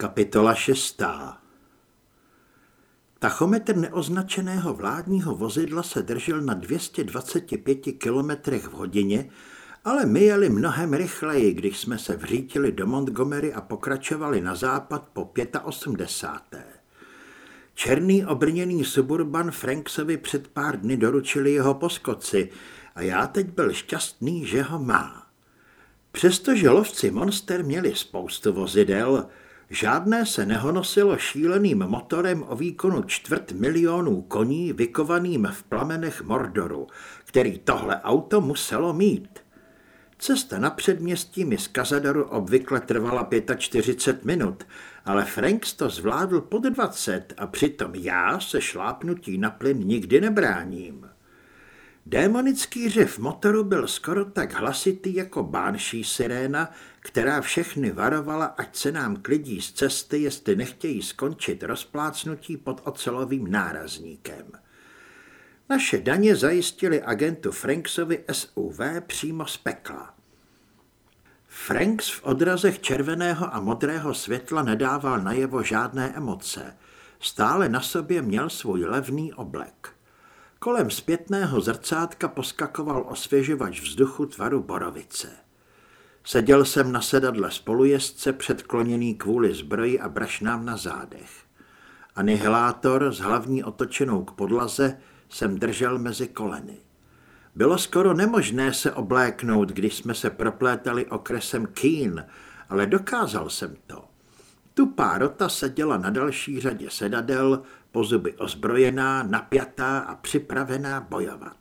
Kapitola 6. Tachometr neoznačeného vládního vozidla se držel na 225 km v hodině, ale my jeli mnohem rychleji, když jsme se vřítili do Montgomery a pokračovali na západ po 85. Černý obrněný suburban Franksovi před pár dny doručili jeho poskoci a já teď byl šťastný, že ho má. Přestože lovci Monster měli spoustu vozidel, Žádné se nehonosilo šíleným motorem o výkonu čtvrt milionů koní vykovaným v plamenech Mordoru, který tohle auto muselo mít. Cesta na předměstí mi z Kazadoru obvykle trvala 45 minut, ale Franks to zvládl pod 20 a přitom já se šlápnutí na plyn nikdy nebráním. Démonický řev motoru byl skoro tak hlasitý jako bánší siréna, která všechny varovala, ať se nám klidí z cesty, jestli nechtějí skončit rozplácnutí pod ocelovým nárazníkem. Naše daně zajistili agentu Franksovi SUV přímo z pekla. Franks v odrazech červeného a modrého světla nedával najevo žádné emoce. Stále na sobě měl svůj levný oblek. Kolem zpětného zrcátka poskakoval osvěžovač vzduchu tvaru borovice. Seděl jsem na sedadle spolujezdce předkloněný kvůli zbroji a brašnám na zádech. Anihilátor s hlavní otočenou k podlaze jsem držel mezi koleny. Bylo skoro nemožné se obléknout, když jsme se proplétali okresem Keen, ale dokázal jsem to. Tupá rota seděla na další řadě sedadel, pozuby ozbrojená, napjatá a připravená bojovat.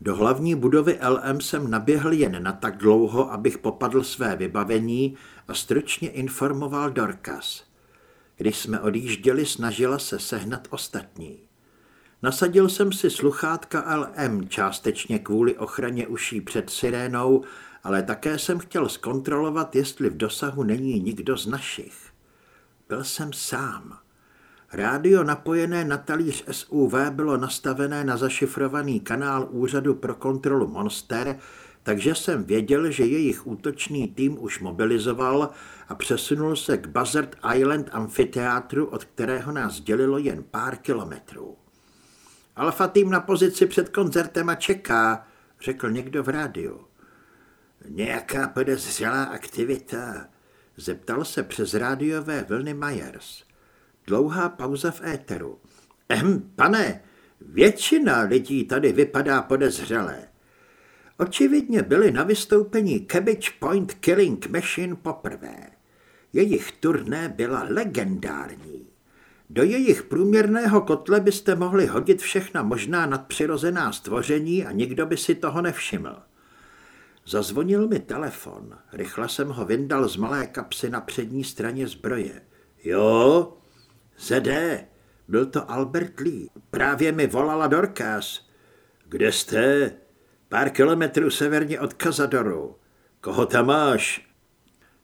Do hlavní budovy LM jsem naběhl jen na tak dlouho, abych popadl své vybavení a stručně informoval Dorkas. Když jsme odjížděli, snažila se sehnat ostatní. Nasadil jsem si sluchátka LM částečně kvůli ochraně uší před sirénou, ale také jsem chtěl zkontrolovat, jestli v dosahu není nikdo z našich. Byl jsem sám. Rádio napojené na talíř SUV bylo nastavené na zašifrovaný kanál Úřadu pro kontrolu Monster, takže jsem věděl, že jejich útočný tým už mobilizoval a přesunul se k Buzzard Island amfiteátru, od kterého nás dělilo jen pár kilometrů. Alfa tým na pozici před koncertem a čeká, řekl někdo v rádiu. Nějaká podezřelá aktivita, zeptal se přes rádiové vlny Myers. Dlouhá pauza v éteru. Ehm, pane, většina lidí tady vypadá podezřelé. Očividně byli na vystoupení Cabbage Point Killing Machine poprvé. Jejich turné byla legendární. Do jejich průměrného kotle byste mohli hodit všechna možná nadpřirozená stvoření a nikdo by si toho nevšiml. Zazvonil mi telefon. Rychle jsem ho vyndal z malé kapsy na přední straně zbroje. Jo, Zede, byl to Albert Lee. Právě mi volala Dorcas. Kde jste? Pár kilometrů severně od Kazadoru. Koho tam máš?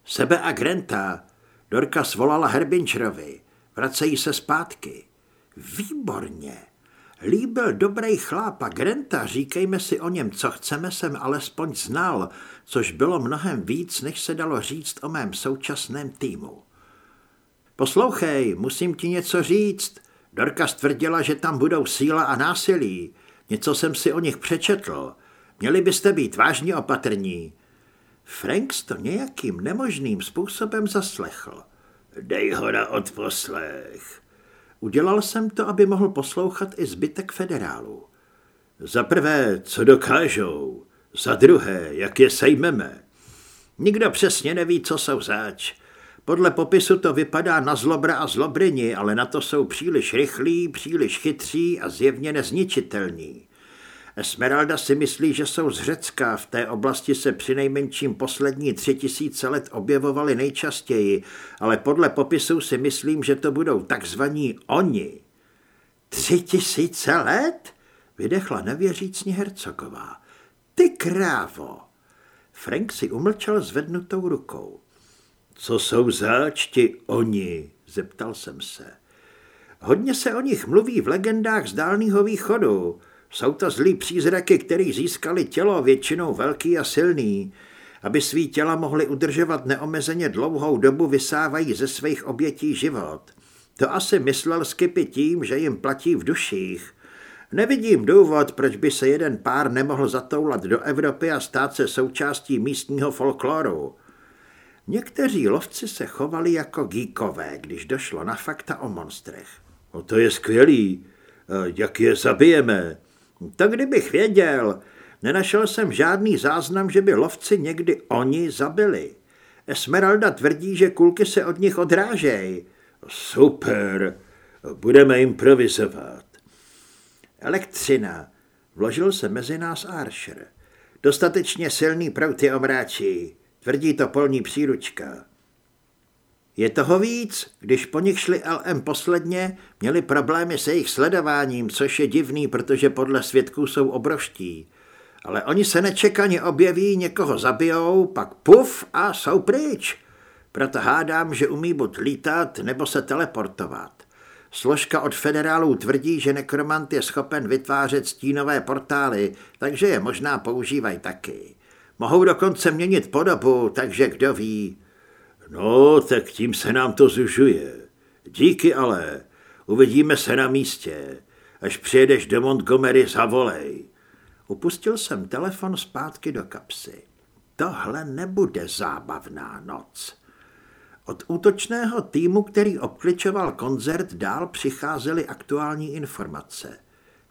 Sebe a Grenta. Dorcas volala Herbinčerovi. Vracejí se zpátky. Výborně. Lee byl dobrý chláp a Grenta, říkejme si o něm, co chceme, jsem alespoň znal, což bylo mnohem víc, než se dalo říct o mém současném týmu. Poslouchej, musím ti něco říct. Dorka stvrdila, že tam budou síla a násilí. Něco jsem si o nich přečetl. Měli byste být vážně opatrní. Franks to nějakým nemožným způsobem zaslechl. Dej ho na odposlech. Udělal jsem to, aby mohl poslouchat i zbytek federálu. Za prvé, co dokážou. Za druhé, jak je sejmeme. Nikdo přesně neví, co jsou zač. Podle popisu to vypadá na zlobra a zlobrini, ale na to jsou příliš rychlí, příliš chytří a zjevně nezničitelní. Esmeralda si myslí, že jsou z Řecka, v té oblasti se přinejmenším poslední tři tisíce let objevovali nejčastěji, ale podle popisu si myslím, že to budou takzvaní oni. Tři tisíce let? Vydechla nevěřícně Hercogová. Ty krávo! Frank si umlčel zvednutou rukou. Co jsou zač ti oni? Zeptal jsem se. Hodně se o nich mluví v legendách z dálného východu. Jsou to zlí přízraky, který získali tělo, většinou velký a silný. Aby svý těla mohli udržovat neomezeně dlouhou dobu, vysávají ze svých obětí život. To asi myslel Skipy tím, že jim platí v duších. Nevidím důvod, proč by se jeden pár nemohl zatoulat do Evropy a stát se součástí místního folkloru. Někteří lovci se chovali jako gíkové, když došlo na fakta o monstrech. No to je skvělý. Jak je zabijeme? To kdybych věděl. Nenašel jsem žádný záznam, že by lovci někdy oni zabili. Esmeralda tvrdí, že kulky se od nich odrážejí. Super, budeme improvizovat. Elektřina. Vložil se mezi nás Archer. Dostatečně silný prout je omráčí. Tvrdí to polní příručka. Je toho víc, když po nich šli LM posledně, měli problémy se jejich sledováním, což je divný, protože podle svědků jsou obrovští. Ale oni se nečekaně objeví, někoho zabijou, pak puf a jsou pryč. Proto hádám, že umí buď lítat nebo se teleportovat. Složka od federálů tvrdí, že nekromant je schopen vytvářet stínové portály, takže je možná používají taky. Mohou dokonce měnit podobu, takže kdo ví. No, tak tím se nám to zužuje. Díky ale. Uvidíme se na místě. Až přijedeš do Montgomery, zavolej. Upustil jsem telefon zpátky do kapsy. Tohle nebude zábavná noc. Od útočného týmu, který obkličoval koncert, dál přicházely aktuální informace.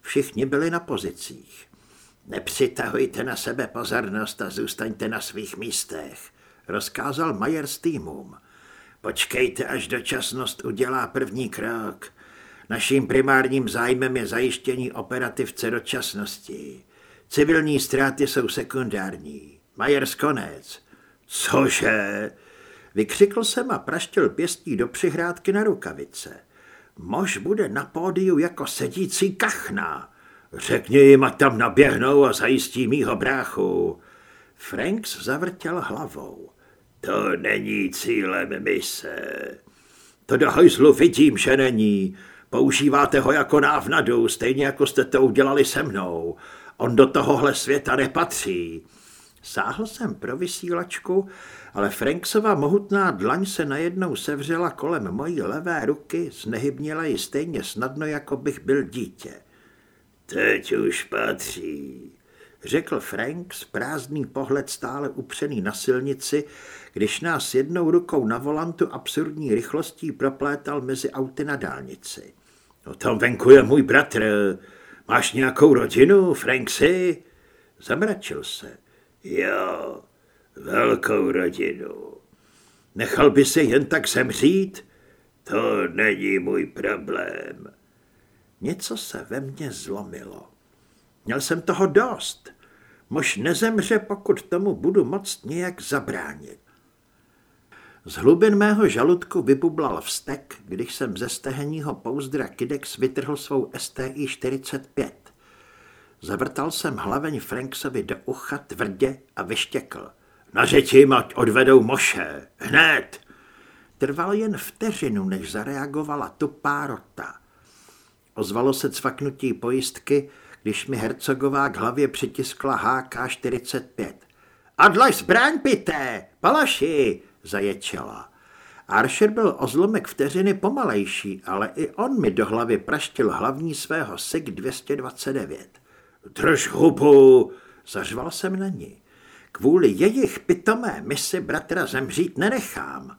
Všichni byli na pozicích. Nepřitahujte na sebe pozornost a zůstaňte na svých místech, rozkázal Majer s týmům. Počkejte, až dočasnost udělá první krok. Naším primárním zájmem je zajištění operativce dočasnosti. Civilní ztráty jsou sekundární. Majers konec. Cože? Vykřikl jsem a praštil pěstí do přihrádky na rukavice. Mož bude na pódiu jako sedící kachna. Řekni jim, ať tam naběhnou a zajistí mýho bráchu. Franks zavrtěl hlavou. To není cílem mise. To do hajzlu vidím, že není. Používáte ho jako návnadu, stejně jako jste to udělali se mnou. On do tohohle světa nepatří. Sáhl jsem pro vysílačku, ale Franksova mohutná dlaň se najednou sevřela kolem mojí levé ruky, znehybnila ji stejně snadno, jako bych byl dítě. Teď už patří, řekl Frank s prázdný pohled stále upřený na silnici, když nás jednou rukou na volantu absurdní rychlostí proplétal mezi auty na dálnici. No tam venku je můj bratr. Máš nějakou rodinu, Franksy? Zamračil se. Jo, velkou rodinu. Nechal by se jen tak zemřít? To není můj problém. Něco se ve mně zlomilo. Měl jsem toho dost. Mož nezemře, pokud tomu budu moct nějak zabránit. Z hlubin mého žaludku vybublal vztek, když jsem ze stehenního pouzdra Kidex vytrhl svou STI 45. Zavrtal jsem hlaveň Franksovi do ucha tvrdě a vyštěkl. Na řeči ať odvedou moše. Hned! Trval jen vteřinu, než zareagovala tupá rota. Ozvalo se cvaknutí pojistky, když mi hercogová k hlavě přitiskla HK-45. Adlaj zbraň, pité! Palaši! zaječela. Archer byl o zlomek vteřiny pomalejší, ale i on mi do hlavy praštil hlavní svého SIG 229. Drž hubu! Zařval jsem na ní. Kvůli jejich pitomé misi bratra zemřít nenechám.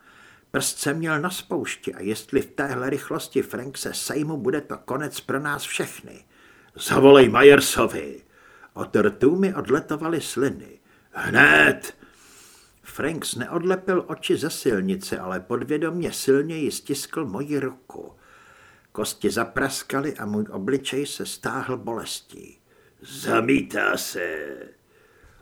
Prst se měl na spoušti a jestli v téhle rychlosti Frank se sejmu, bude to konec pro nás všechny. Zavolej Majersovi. Od rtů mi odletovaly sliny. Hned! Franks neodlepil oči ze silnice, ale podvědomě silněji stiskl moji ruku. Kosti zapraskaly a můj obličej se stáhl bolestí. Zamítá se.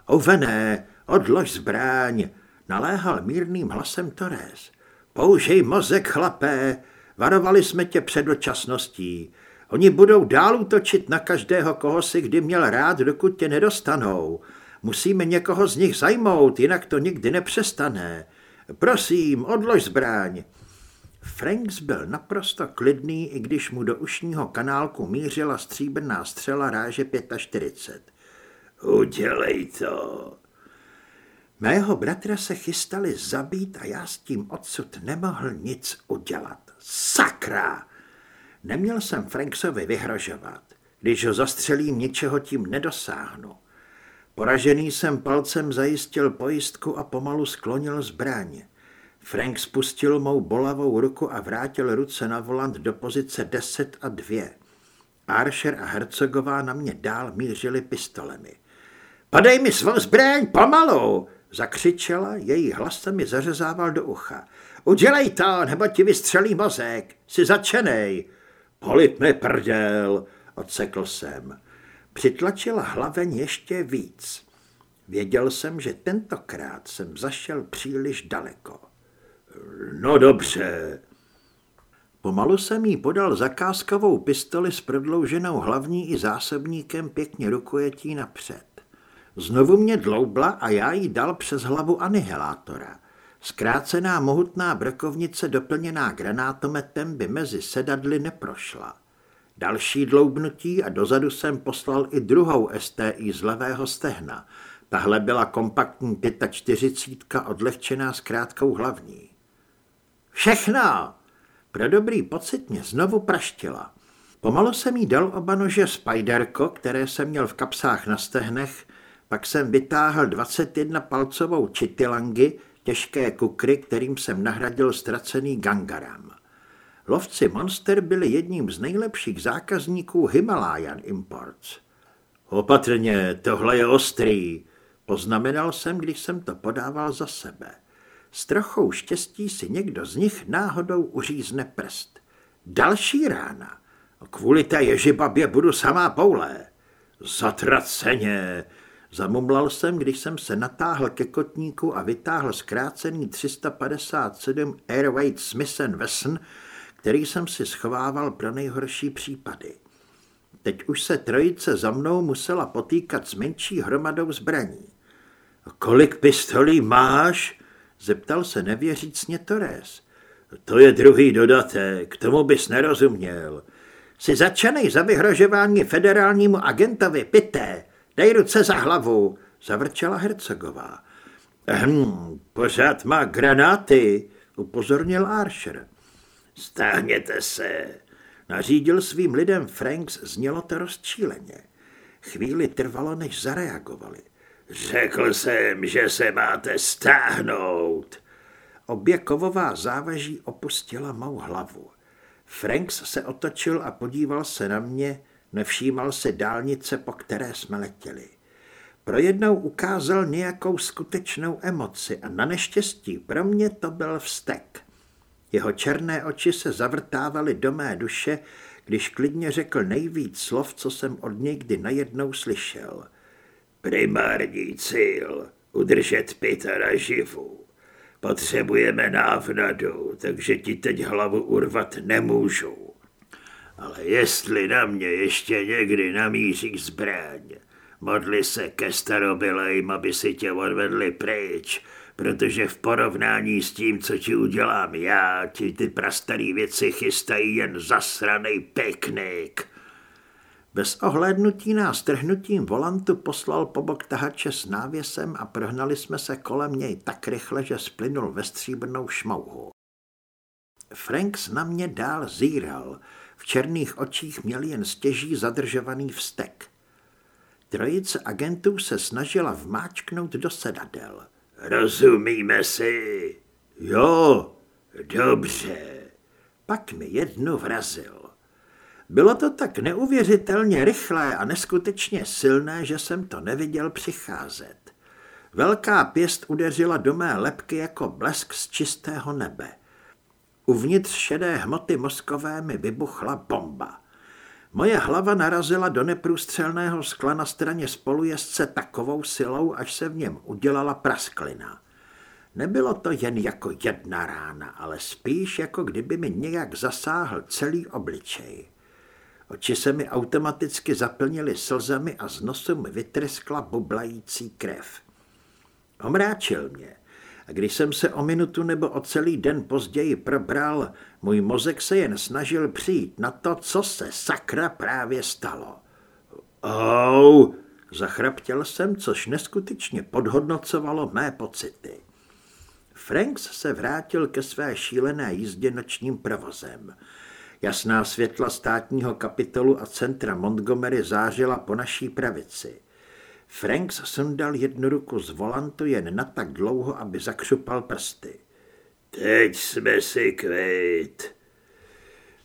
Ovené, odlož zbráň, naléhal mírným hlasem Torres. Použij mozek, chlapé, varovali jsme tě před dočasností. Oni budou dál útočit na každého, koho si kdy měl rád, dokud tě nedostanou. Musíme někoho z nich zajmout, jinak to nikdy nepřestane. Prosím, odlož zbráň. Franks byl naprosto klidný, i když mu do ušního kanálku mířila stříbrná střela ráže 45. Udělej to. Mého bratra se chystali zabít a já s tím odsud nemohl nic udělat. Sakra! Neměl jsem Franksovi vyhrožovat. Když ho zastřelím, ničeho tím nedosáhnu. Poražený jsem palcem zajistil pojistku a pomalu sklonil zbraň. Frank spustil mou bolavou ruku a vrátil ruce na volant do pozice 10 a 2. Archer a Hercogová na mě dál mířili pistolemi. Padej mi svou zbraň, pomalu! Zakřičela, její hlas se mi zařezával do ucha. Udělej to, nebo ti vystřelí mozek. Jsi začenej. Polip mi prdel, odsekl jsem. Přitlačila hlaveň ještě víc. Věděl jsem, že tentokrát jsem zašel příliš daleko. No dobře. Pomalu jsem jí podal zakázkovou pistoli s prodlouženou hlavní i zásobníkem pěkně rukojetí napřed. Znovu mě dloubla a já jí dal přes hlavu anihilátora. Zkrácená mohutná brokovnice doplněná granátometem by mezi sedadly neprošla. Další dloubnutí a dozadu jsem poslal i druhou STI z levého stehna. Tahle byla kompaktní 45 odlehčená s krátkou hlavní. Všechno! Pro dobrý pocit mě znovu praštila. Pomalu jsem jí dal oba nože Spiderko, které jsem měl v kapsách na stehnech, pak jsem vytáhl 21 palcovou čitilangy, těžké kukry, kterým jsem nahradil ztracený gangaram. Lovci Monster byli jedním z nejlepších zákazníků Himalayan Imports. Opatrně, tohle je ostrý, poznamenal jsem, když jsem to podával za sebe. S trochou štěstí si někdo z nich náhodou uřízne prst. Další rána. Kvůli té ježibabě budu samá poulé. Zatraceně, Zamumlal jsem, když jsem se natáhl ke kotníku a vytáhl zkrácený 357 Airweight Smith Wesson, který jsem si schovával pro nejhorší případy. Teď už se trojice za mnou musela potýkat s menší hromadou zbraní. Kolik pistolí máš? Zeptal se nevěřícně Torres. To je druhý dodatek, tomu bys nerozuměl. Jsi začanej za vyhrožování federálnímu agentovi, pité, Dej ruce za hlavu, zavrčela Hercegová. Hm, pořád má granáty, upozornil Archer. Stáhněte se, nařídil svým lidem Franks, znělo to rozčíleně. Chvíli trvalo, než zareagovali. Řekl jsem, že se máte stáhnout. Obě kovová závaží opustila mou hlavu. Franks se otočil a podíval se na mě, Nevšímal se dálnice, po které jsme letěli. Pro jednou ukázal nějakou skutečnou emoci a na neštěstí pro mě to byl vztek. Jeho černé oči se zavrtávaly do mé duše, když klidně řekl nejvíc slov, co jsem od něj kdy najednou slyšel. Primární cíl, udržet Petra živu. Potřebujeme návnadu, takže ti teď hlavu urvat nemůžu. Ale jestli na mě ještě někdy namíří zbraň, modli se ke starobylejm, aby si tě odvedli pryč, protože v porovnání s tím, co ti udělám já, ti ty prastarý věci chystají jen zasranej piknik. Bez ohlédnutí nás trhnutím volantu poslal po bok tahače s návěsem a prohnali jsme se kolem něj tak rychle, že splynul ve stříbrnou šmouhu. Franks na mě dál zíral, v černých očích měl jen stěží zadržovaný vztek. Trojice agentů se snažila vmáčknout do sedadel. Rozumíme si? Jo, dobře. Pak mi jednu vrazil. Bylo to tak neuvěřitelně rychlé a neskutečně silné, že jsem to neviděl přicházet. Velká pěst udeřila do mé lepky jako blesk z čistého nebe. Uvnitř šedé hmoty mozkové mi vybuchla bomba. Moje hlava narazila do neprůstřelného skla na straně spolujezdce takovou silou, až se v něm udělala prasklina. Nebylo to jen jako jedna rána, ale spíš jako kdyby mi nějak zasáhl celý obličej. Oči se mi automaticky zaplnily slzami a z nosu mi vytryskla bublající krev. Omráčil mě. Když jsem se o minutu nebo o celý den později probral, můj mozek se jen snažil přijít na to, co se sakra právě stalo. Ou, Zachraptěl jsem, což neskutečně podhodnocovalo mé pocity. Franks se vrátil ke své šílené jízdě nočním provozem. Jasná světla státního kapitolu a centra Montgomery zářila po naší pravici. Franks sundal jednu ruku z volantu jen na tak dlouho, aby zakřupal prsty. Teď jsme si kvít.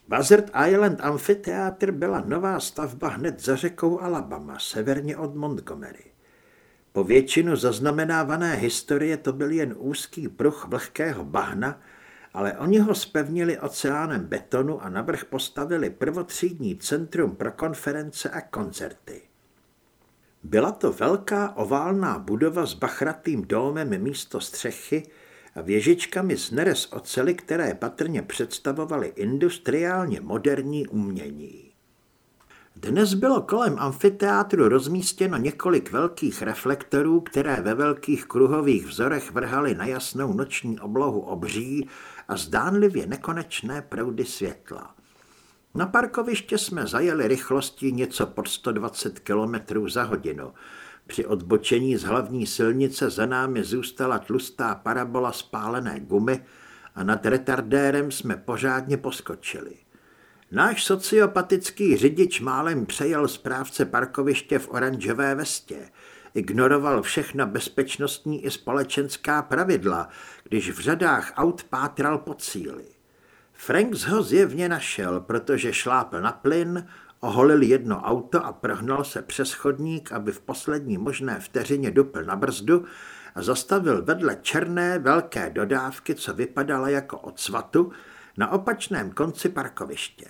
Buzzard Island Amphitheater byla nová stavba hned za řekou Alabama, severně od Montgomery. Po většinu zaznamenávané historie to byl jen úzký pruh vlhkého bahna, ale oni ho spevnili oceánem betonu a navrch postavili prvotřídní centrum pro konference a koncerty. Byla to velká oválná budova s bachratým domem místo střechy a věžičkami z nerez ocely, které patrně představovaly industriálně moderní umění. Dnes bylo kolem amfiteátru rozmístěno několik velkých reflektorů, které ve velkých kruhových vzorech vrhaly na jasnou noční oblohu obří a zdánlivě nekonečné proudy světla. Na parkoviště jsme zajeli rychlostí něco pod 120 km za hodinu. Při odbočení z hlavní silnice za námi zůstala tlustá parabola spálené gumy a nad retardérem jsme pořádně poskočili. Náš sociopatický řidič málem přejel správce parkoviště v oranžové vestě. Ignoroval všechna bezpečnostní i společenská pravidla, když v řadách aut pátral po cíli. Franks ho zjevně našel, protože šlápl na plyn, oholil jedno auto a prohnal se přes chodník, aby v poslední možné vteřině dupl na brzdu a zastavil vedle černé velké dodávky, co vypadala jako od svatu, na opačném konci parkoviště.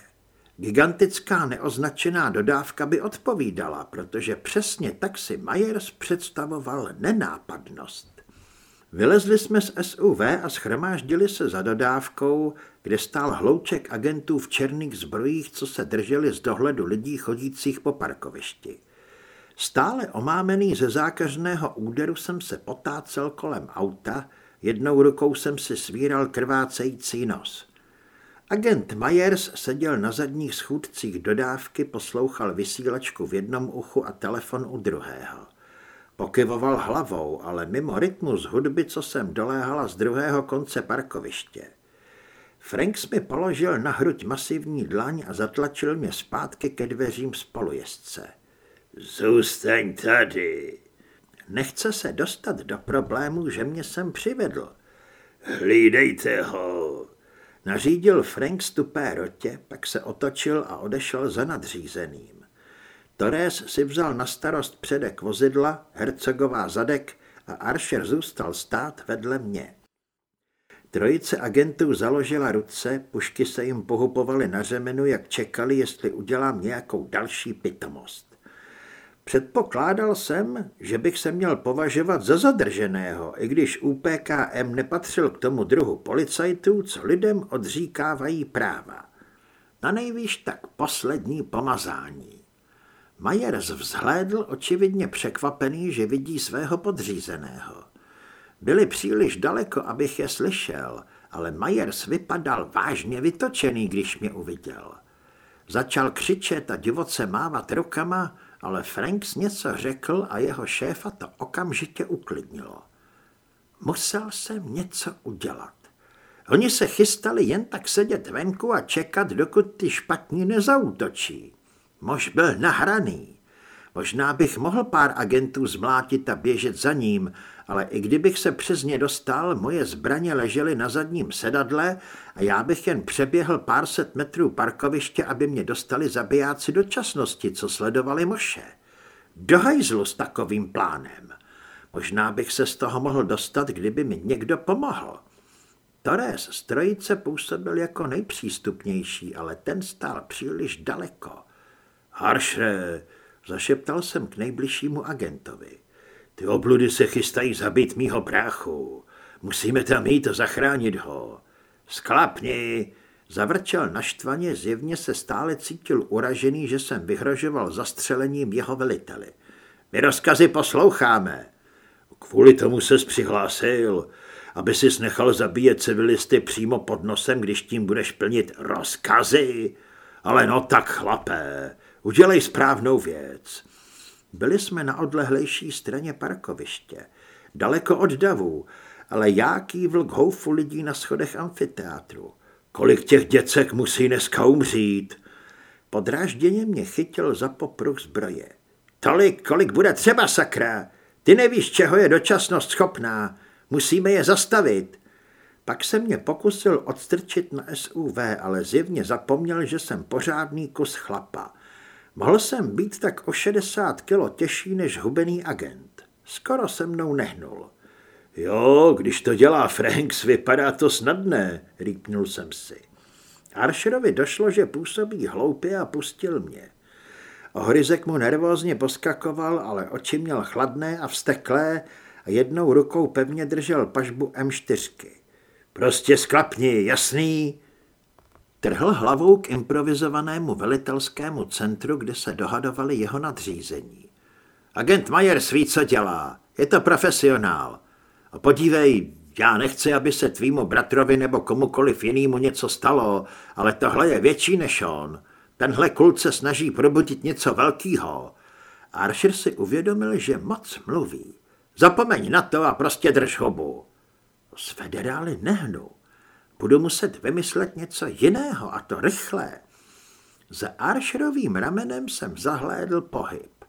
Gigantická neoznačená dodávka by odpovídala, protože přesně tak si Myers představoval nenápadnost. Vylezli jsme z SUV a schromáždili se za dodávkou, kde stál hlouček agentů v černých zbrojích, co se drželi z dohledu lidí chodících po parkovišti. Stále omámený ze zákažného úderu jsem se potácel kolem auta, jednou rukou jsem si svíral krvácející nos. Agent Myers seděl na zadních schůdcích dodávky, poslouchal vysílačku v jednom uchu a telefon u druhého. Pokyvoval hlavou, ale mimo rytmus hudby, co jsem doléhala z druhého konce parkoviště. Franks mi položil na hruď masivní dlaň a zatlačil mě zpátky ke dveřím spolujezdce. Zůstaň tady. Nechce se dostat do problému, že mě sem přivedl. Hlídejte ho. Nařídil Frank stupé rotě, pak se otočil a odešel za nadřízeným. Torres si vzal na starost předek vozidla, hercogová zadek a Archer zůstal stát vedle mě. Trojice agentů založila ruce, pušky se jim pohupovaly na řemenu, jak čekali, jestli udělám nějakou další pitomost. Předpokládal jsem, že bych se měl považovat za zadrženého, i když UPKM nepatřil k tomu druhu policajtů, co lidem odříkávají práva. Na nejvýš tak poslední pomazání. Majers vzhlédl očividně překvapený, že vidí svého podřízeného. Byli příliš daleko, abych je slyšel, ale Majers vypadal vážně vytočený, když mě uviděl. Začal křičet a divoce mávat rukama, ale Franks něco řekl a jeho šéfa to okamžitě uklidnilo. Musel jsem něco udělat. Oni se chystali jen tak sedět venku a čekat, dokud ty špatní nezautočí. Mož byl nahraný. Možná bych mohl pár agentů zmlátit a běžet za ním, ale i kdybych se přes ně dostal, moje zbraně ležely na zadním sedadle a já bych jen přeběhl pár set metrů parkoviště, aby mě dostali zabijáci dočasnosti, co sledovali moše. Do hajzlu s takovým plánem. Možná bych se z toho mohl dostat, kdyby mi někdo pomohl. Torres z trojice působil jako nejpřístupnější, ale ten stál příliš daleko. Haršre, zašeptal jsem k nejbližšímu agentovi. Ty obludy se chystají zabít mýho bráchu. Musíme tam jít a zachránit ho. Sklapni, zavrčel naštvaně, zjevně se stále cítil uražený, že jsem vyhrožoval zastřelením jeho veliteli. My rozkazy posloucháme. Kvůli tomu se přihlásil, aby si nechal zabíjet civilisty přímo pod nosem, když tím budeš plnit rozkazy. Ale no tak, chlapé, udělej správnou věc. Byli jsme na odlehlejší straně parkoviště, daleko od davů, ale jaký vlk houfu lidí na schodech amfiteátru. Kolik těch děcek musí dneska umřít? Podrážděně mě chytil za popruh zbroje. Tolik, kolik bude třeba, sakra. Ty nevíš, čeho je dočasnost schopná. Musíme je zastavit. Pak se mě pokusil odstrčit na SUV, ale zjevně zapomněl, že jsem pořádný kus chlapa. Mohl jsem být tak o 60 kilo těžší než hubený agent. Skoro se mnou nehnul. Jo, když to dělá Franks, vypadá to snadné, rýpnul jsem si. Archerovi došlo, že působí hloupě a pustil mě. Ohryzek mu nervózně poskakoval, ale oči měl chladné a vsteklé a jednou rukou pevně držel pažbu M4. Prostě sklapni, jasný? Trhl hlavou k improvizovanému velitelskému centru, kde se dohadovali jeho nadřízení. Agent Majer sví, co dělá. Je to profesionál. A podívej, já nechci, aby se tvýmu bratrovi nebo komukoliv jinému něco stalo, ale tohle je větší než on. Tenhle kult se snaží probudit něco velkého. Archer si uvědomil, že moc mluví. Zapomeň na to a prostě drž hobu. Z federály nehnu. Budu muset vymyslet něco jiného a to rychle. Za Archerovým ramenem jsem zahlédl pohyb.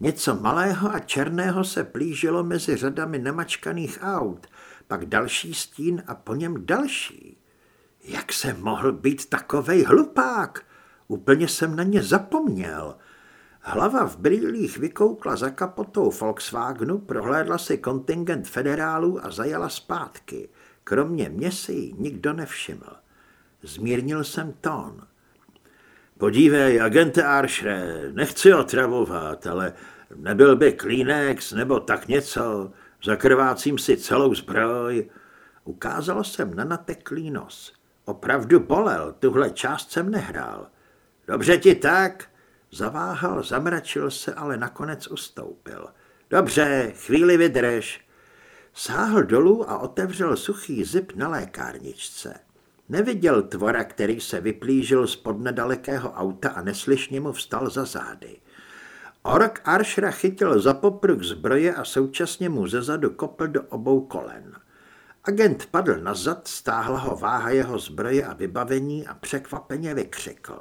Něco malého a černého se plížilo mezi řadami nemačkaných aut, pak další stín a po něm další. Jak se mohl být takovej hlupák? Úplně jsem na ně zapomněl. Hlava v brýlích vykoukla za kapotou Volkswagenu, prohlédla si kontingent federálů a zajela zpátky. Kromě mě si ji nikdo nevšiml. Zmírnil jsem tón. Podívej, agente Aršre, nechci otravovat, ale nebyl by Kleenex nebo tak něco, zakrvácím si celou zbroj. Ukázal jsem na nateklý nos. Opravdu bolel, tuhle část jsem nehrál. Dobře ti tak? Zaváhal, zamračil se, ale nakonec ustoupil. Dobře, chvíli vydrž. Sáhl dolů a otevřel suchý zip na lékárničce. Neviděl tvora, který se vyplížil z nedalekého auta a neslyšně mu vstal za zády. Ork Aršra chytil za popruh zbroje a současně mu zezadu kopl do obou kolen. Agent padl nazad, stáhla ho váha jeho zbroje a vybavení a překvapeně vykřikl.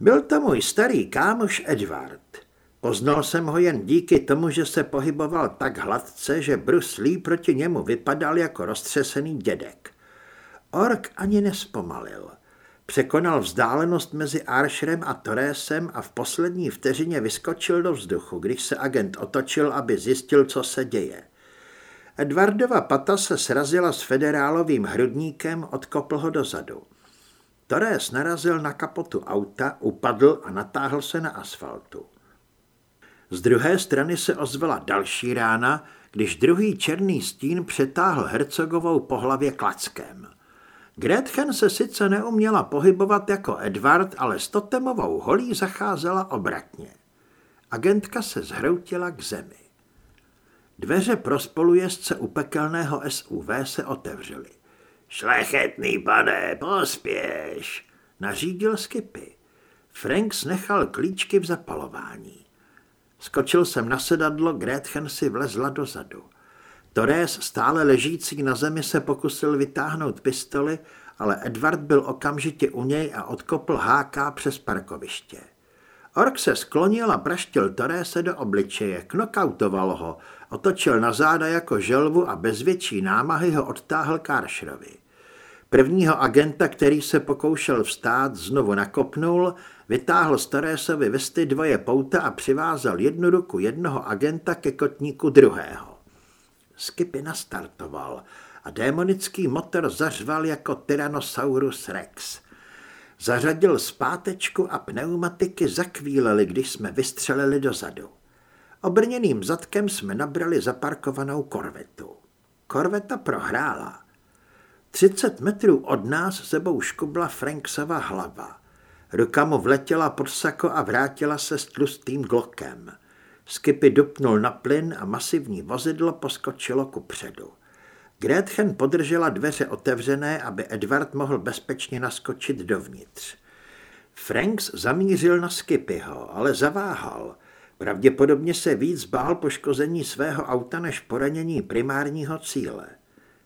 Byl to můj starý kámoš Edward. Poznal jsem ho jen díky tomu, že se pohyboval tak hladce, že Bruce Lee proti němu vypadal jako roztřesený dědek. Ork ani nespomalil. Překonal vzdálenost mezi Archerem a Toresem a v poslední vteřině vyskočil do vzduchu, když se agent otočil, aby zjistil, co se děje. Edwardova pata se srazila s federálovým hrudníkem, odkopl ho dozadu. Torres narazil na kapotu auta, upadl a natáhl se na asfaltu. Z druhé strany se ozvala další rána, když druhý černý stín přetáhl hercogovou po hlavě klackem. Gretchen se sice neuměla pohybovat jako Edward, ale s totemovou holí zacházela obratně. Agentka se zhroutila k zemi. Dveře pro spolujezdce u pekelného SUV se otevřely. Šlechetný pane, pospěš, nařídil Skipy. Franks nechal klíčky v zapalování. Skočil jsem na sedadlo, Gretchen si vlezla dozadu. Torres, stále ležící na zemi, se pokusil vytáhnout pistoli, ale Edward byl okamžitě u něj a odkopl HK přes parkoviště. Ork se sklonil a praštil Torese do obličeje, knokautoval ho, otočil na záda jako želvu a bez větší námahy ho odtáhl Karšrovi. Prvního agenta, který se pokoušel vstát, znovu nakopnul, vytáhl z Toresovi vesty dvoje pouta a přivázal jednu ruku jednoho agenta ke kotníku druhého. Skipy nastartoval a démonický motor zařval jako Tyrannosaurus Rex. Zařadil zpátečku a pneumatiky zakvílely, když jsme vystřelili dozadu. Obrněným zadkem jsme nabrali zaparkovanou korvetu. Korveta prohrála. 30 metrů od nás sebou škubla Franksova hlava. Ruka mu vletěla pod sako a vrátila se s tlustým glokem. Skipy dupnul na plyn a masivní vozidlo poskočilo ku předu. Gretchen podržela dveře otevřené, aby Edward mohl bezpečně naskočit dovnitř. Franks zamířil na Skipyho, ale zaváhal. Pravděpodobně se víc bál poškození svého auta než poranění primárního cíle.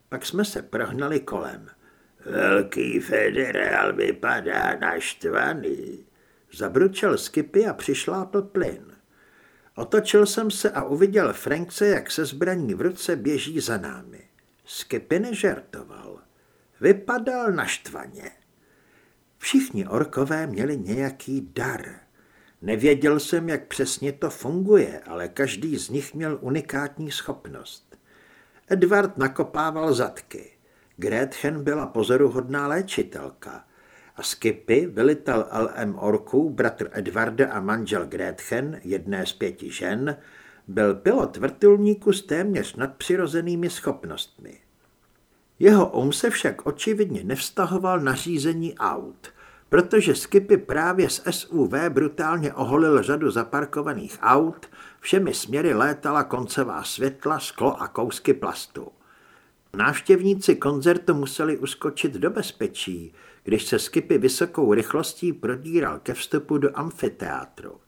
Pak jsme se prohnali kolem. Velký federál vypadá naštvaný. Zabručel Skipy a přišlápl plyn. Otočil jsem se a uviděl Frankce, jak se zbraní v ruce běží za námi. Skipy nežertoval. Vypadal naštvaně. Všichni orkové měli nějaký dar. Nevěděl jsem, jak přesně to funguje, ale každý z nich měl unikátní schopnost. Edward nakopával zadky. Gretchen byla pozoruhodná léčitelka a Skippy, velitel LM Orků, bratr Edvarda a manžel Gretchen, jedné z pěti žen, byl pilot vrtulníku s téměř nadpřirozenými schopnostmi. Jeho um se však očividně nevztahoval na řízení aut, protože Skipy právě z SUV brutálně oholil řadu zaparkovaných aut, všemi směry létala koncová světla, sklo a kousky plastu. Návštěvníci koncertu museli uskočit do bezpečí, když se Skipy vysokou rychlostí prodíral ke vstupu do amfiteátru.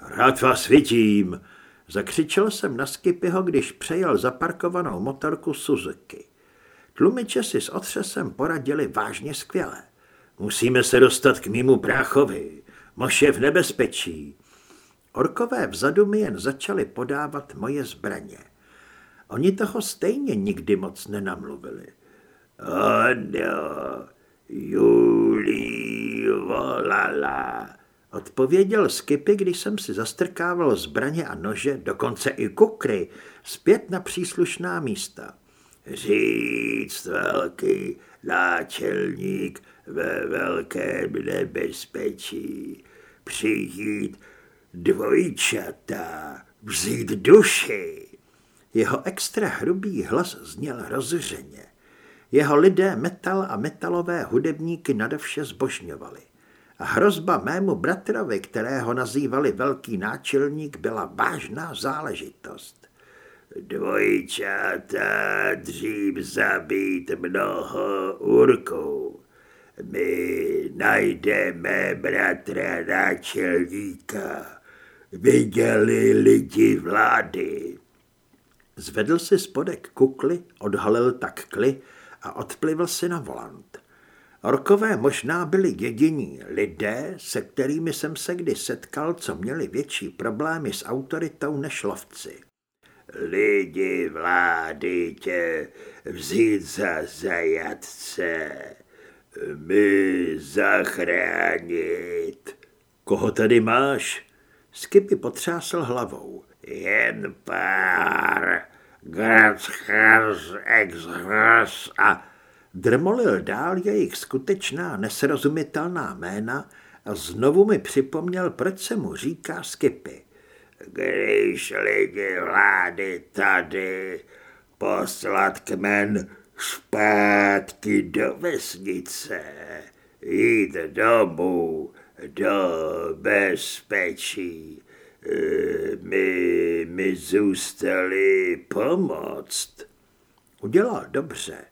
Rád vás vidím! Zakřičel jsem na Skipyho, když přejel zaparkovanou motorku Suzuki. Tlumiče si s otřesem poradili vážně skvěle. Musíme se dostat k mýmu práchovi. Mož je v nebezpečí. Orkové vzadu mi jen začali podávat moje zbraně. Oni toho stejně nikdy moc nenamluvili. Ano, Julí volala, odpověděl Skipy, když jsem si zastrkával zbraně a nože, dokonce i kukry, zpět na příslušná místa. Říct velký náčelník ve velkém nebezpečí, přijít dvojčata, vzít duši. Jeho extra hrubý hlas zněl rozřeně. Jeho lidé metal a metalové hudebníky nadevše zbožňovali. A hrozba mému bratrovi, kterého nazývali velký náčelník, byla vážná záležitost. Dvojčata dřív zabít mnoho urkou. My najdeme bratra náčelníka. Viděli lidi vlády. Zvedl si spodek kukly, odhalil tak kly a odplivl si na volant. Orkové možná byli jediní lidé, se kterými jsem se kdy setkal, co měli větší problémy s autoritou než lovci. Lidi vlády tě vzít za zajatce, my zachránit. Koho tady máš? Skipy potřásl hlavou. Jen pár Gratschers exhers a drmolil dál jejich skutečná nesrozumitelná jména a znovu mi připomněl, proč se mu říká Skipy. Když lidi vlády tady poslat kmen zpátky do vesnice, jít domů do bezpečí, My, my zůstali pomoct. Udělal dobře.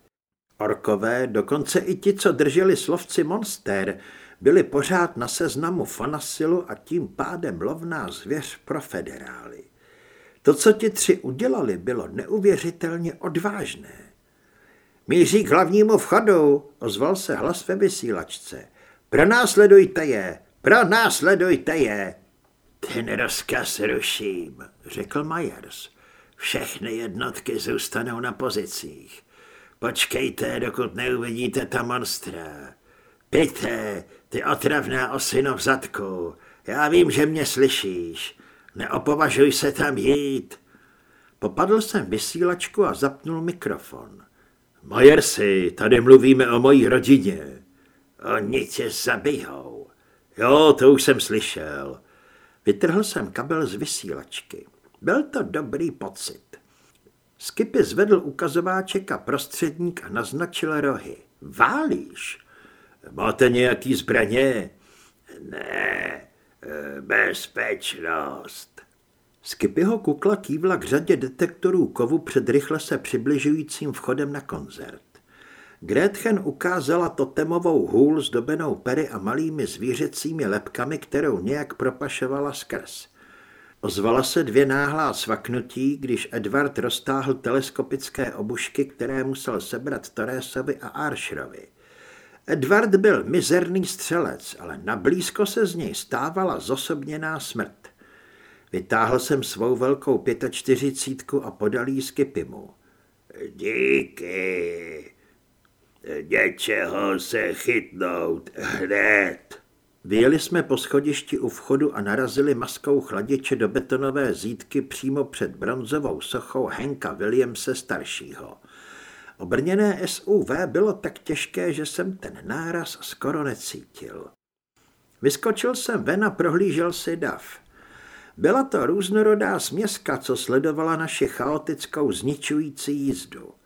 Orkové, dokonce i ti, co drželi slovci monster, byli pořád na seznamu Fanasilu a tím pádem lovná zvěř pro federály. To, co ti tři udělali, bylo neuvěřitelně odvážné. Míří k hlavnímu vchodu, ozval se hlas ve vysílačce. Pronásledujte je, pronásledujte je. Ten rozkaz ruším, řekl Myers. Všechny jednotky zůstanou na pozicích. Počkejte, dokud neuvidíte ta monstra. Pijte, ty otravná osino v zadku. Já vím, že mě slyšíš. Neopovažuj se tam jít. Popadl jsem vysílačku a zapnul mikrofon. Majersi, tady mluvíme o mojí rodině. Oni tě zabijou. Jo, to už jsem slyšel. Vytrhl jsem kabel z vysílačky. Byl to dobrý pocit. Skipy zvedl ukazováček a prostředník a naznačil rohy. Válíš? Máte nějaký zbraně? Ne, bezpečnost. Skipyho kukla kývla k řadě detektorů kovu před rychle se přibližujícím vchodem na koncert. Gretchen ukázala totemovou hůl zdobenou pery a malými zvířecími lepkami, kterou nějak propašovala skrz. Ozvala se dvě náhlá svaknutí, když Edward roztáhl teleskopické obušky, které musel sebrat Toresovi a Archerovi. Edward byl mizerný střelec, ale nablízko se z něj stávala zosobněná smrt. Vytáhl jsem svou velkou pětačtyřicítku a podal jí Skipimu. Díky. Něčeho se chytnout hned. Vyjeli jsme po schodišti u vchodu a narazili maskou chladiče do betonové zítky přímo před bronzovou sochou Henka Williamse staršího. Obrněné SUV bylo tak těžké, že jsem ten náraz skoro necítil. Vyskočil jsem ven a prohlížel si dav. Byla to různorodá směska, co sledovala naši chaotickou zničující jízdu.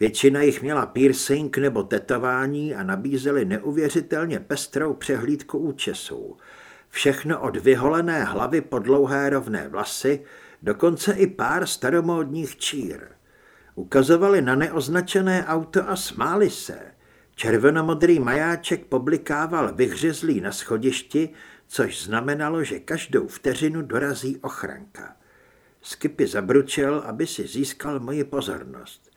Většina jich měla piercing nebo tetování a nabízely neuvěřitelně pestrou přehlídku účesů. Všechno od vyholené hlavy po dlouhé rovné vlasy, dokonce i pár staromódních čír. Ukazovali na neoznačené auto a smáli se. Červenomodrý majáček poblikával vyhřezlý na schodišti, což znamenalo, že každou vteřinu dorazí ochranka. Skipy zabručel, aby si získal moji pozornost.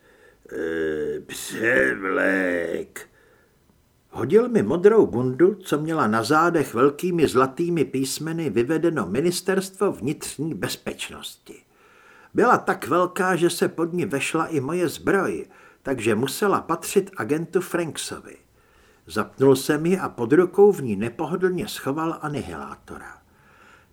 E, převlek. Hodil mi modrou bundu, co měla na zádech velkými zlatými písmeny vyvedeno Ministerstvo vnitřní bezpečnosti. Byla tak velká, že se pod ní vešla i moje zbroj, takže musela patřit agentu Franksovi. Zapnul jsem ji a pod rukou v ní nepohodlně schoval anihilátora.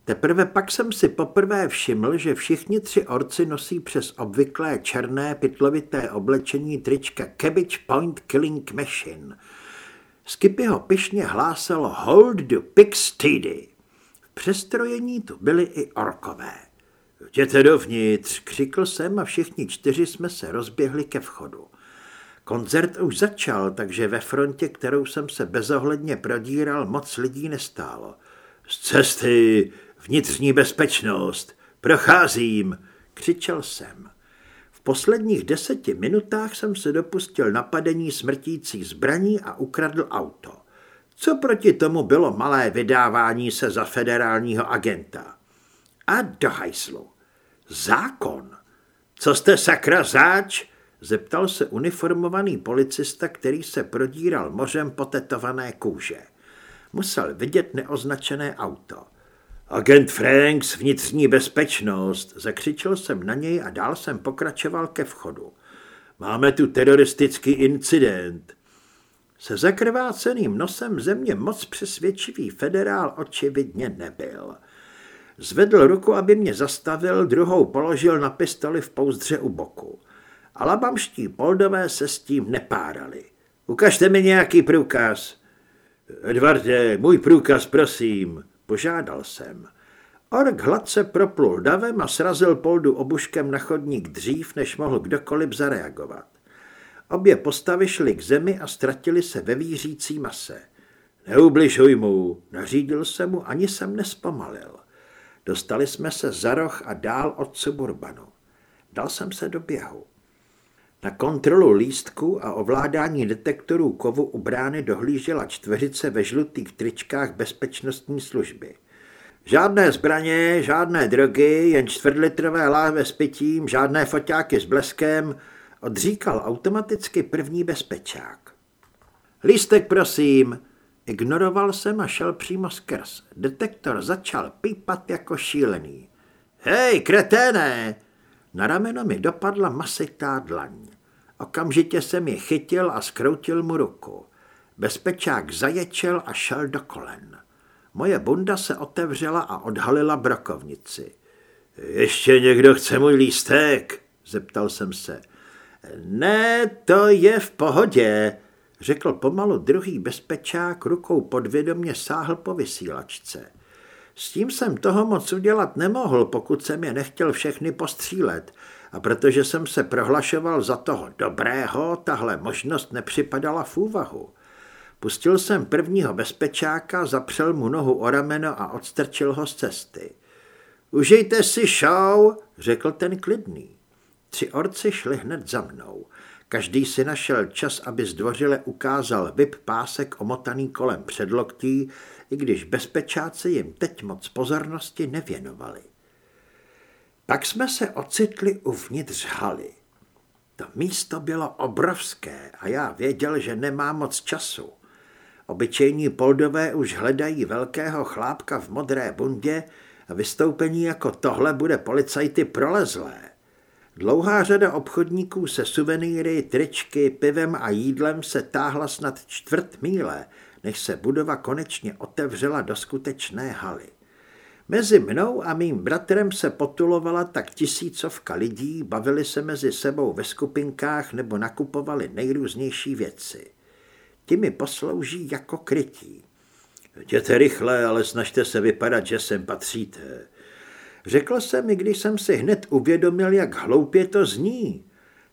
Teprve pak jsem si poprvé všiml, že všichni tři orci nosí přes obvyklé černé pytlovité oblečení trička Cabbage Point Killing Machine. Skipy ho pyšně hlásalo Hold the pig steady. V přestrojení tu byli i orkové. Jděte dovnitř, křikl jsem a všichni čtyři jsme se rozběhli ke vchodu. Koncert už začal, takže ve frontě, kterou jsem se bezohledně prodíral, moc lidí nestálo. Z cesty vnitřní bezpečnost, procházím, křičel jsem. V posledních deseti minutách jsem se dopustil napadení smrtící zbraní a ukradl auto. Co proti tomu bylo malé vydávání se za federálního agenta? A do hajslu. Zákon. Co jste sakra záč? Zeptal se uniformovaný policista, který se prodíral mořem potetované kůže. Musel vidět neoznačené auto. Agent Franks, vnitřní bezpečnost, zakřičel jsem na něj a dál jsem pokračoval ke vchodu. Máme tu teroristický incident. Se zakrváceným nosem země moc přesvědčivý federál očividně nebyl. Zvedl ruku, aby mě zastavil, druhou položil na pistoli v pouzdře u boku. Alabamští poldové se s tím nepárali. Ukažte mi nějaký průkaz. Edvarde, můj průkaz, prosím, požádal jsem. Ork hladce proplul davem a srazil poldu obuškem na chodník dřív, než mohl kdokoliv zareagovat. Obě postavy šly k zemi a ztratili se ve vířící mase. Neubližuj mu, nařídil se mu, ani jsem nespomalil. Dostali jsme se za roh a dál od suburbanu. Dal jsem se do běhu. Na kontrolu lístku a ovládání detektorů kovu u brány dohlížela čtveřice ve žlutých tričkách bezpečnostní služby. Žádné zbraně, žádné drogy, jen čtvrtlitrové láhve s pitím, žádné foťáky s bleskem, odříkal automaticky první bezpečák. Lístek, prosím. Ignoroval jsem a šel přímo skrz. Detektor začal pípat jako šílený. Hej, kreténe! Na rameno mi dopadla masitá dlaň. Okamžitě jsem ji chytil a skroutil mu ruku. Bezpečák zaječel a šel do kolen. Moje bunda se otevřela a odhalila brokovnici. Ještě někdo chce můj lístek? Zeptal jsem se. Ne, to je v pohodě, řekl pomalu druhý bezpečák, rukou podvědomě sáhl po vysílačce. S tím jsem toho moc udělat nemohl, pokud jsem je nechtěl všechny postřílet, a protože jsem se prohlašoval za toho dobrého, tahle možnost nepřipadala v úvahu. Pustil jsem prvního bezpečáka, zapřel mu nohu o rameno a odstrčil ho z cesty. Užijte si show, řekl ten klidný. Tři orci šli hned za mnou. Každý si našel čas, aby zdvořile ukázal vyp pásek omotaný kolem předloktí, i když bezpečáci jim teď moc pozornosti nevěnovali. Pak jsme se ocitli uvnitř haly. To místo bylo obrovské a já věděl, že nemám moc času. Obyčejní poldové už hledají velkého chlápka v modré bundě a vystoupení jako tohle bude policajty prolezlé. Dlouhá řada obchodníků se suvenýry, tričky, pivem a jídlem se táhla snad čtvrt míle, než se budova konečně otevřela do skutečné haly. Mezi mnou a mým bratrem se potulovala tak tisícovka lidí, bavili se mezi sebou ve skupinkách nebo nakupovali nejrůznější věci. Ti mi poslouží jako krytí. Jděte rychle, ale snažte se vypadat, že sem patříte. Řekl jsem mi, když jsem si hned uvědomil, jak hloupě to zní.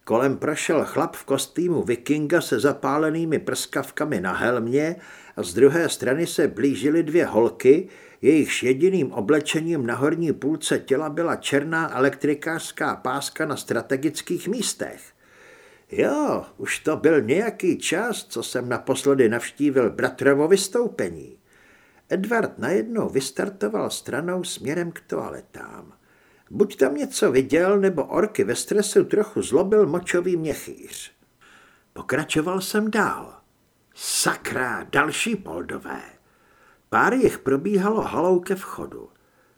Kolem prošel chlap v kostýmu vikinga se zapálenými prskavkami na helmě a z druhé strany se blížily dvě holky, jejichž jediným oblečením na horní půlce těla byla černá elektrikářská páska na strategických místech. Jo, už to byl nějaký čas, co jsem naposledy navštívil bratrovo vystoupení. Edward najednou vystartoval stranou směrem k toaletám. Buď tam něco viděl, nebo orky ve stresu trochu zlobil močový měchýř. Pokračoval jsem dál. Sakra, další poldové. Pár jich probíhalo halou ke vchodu.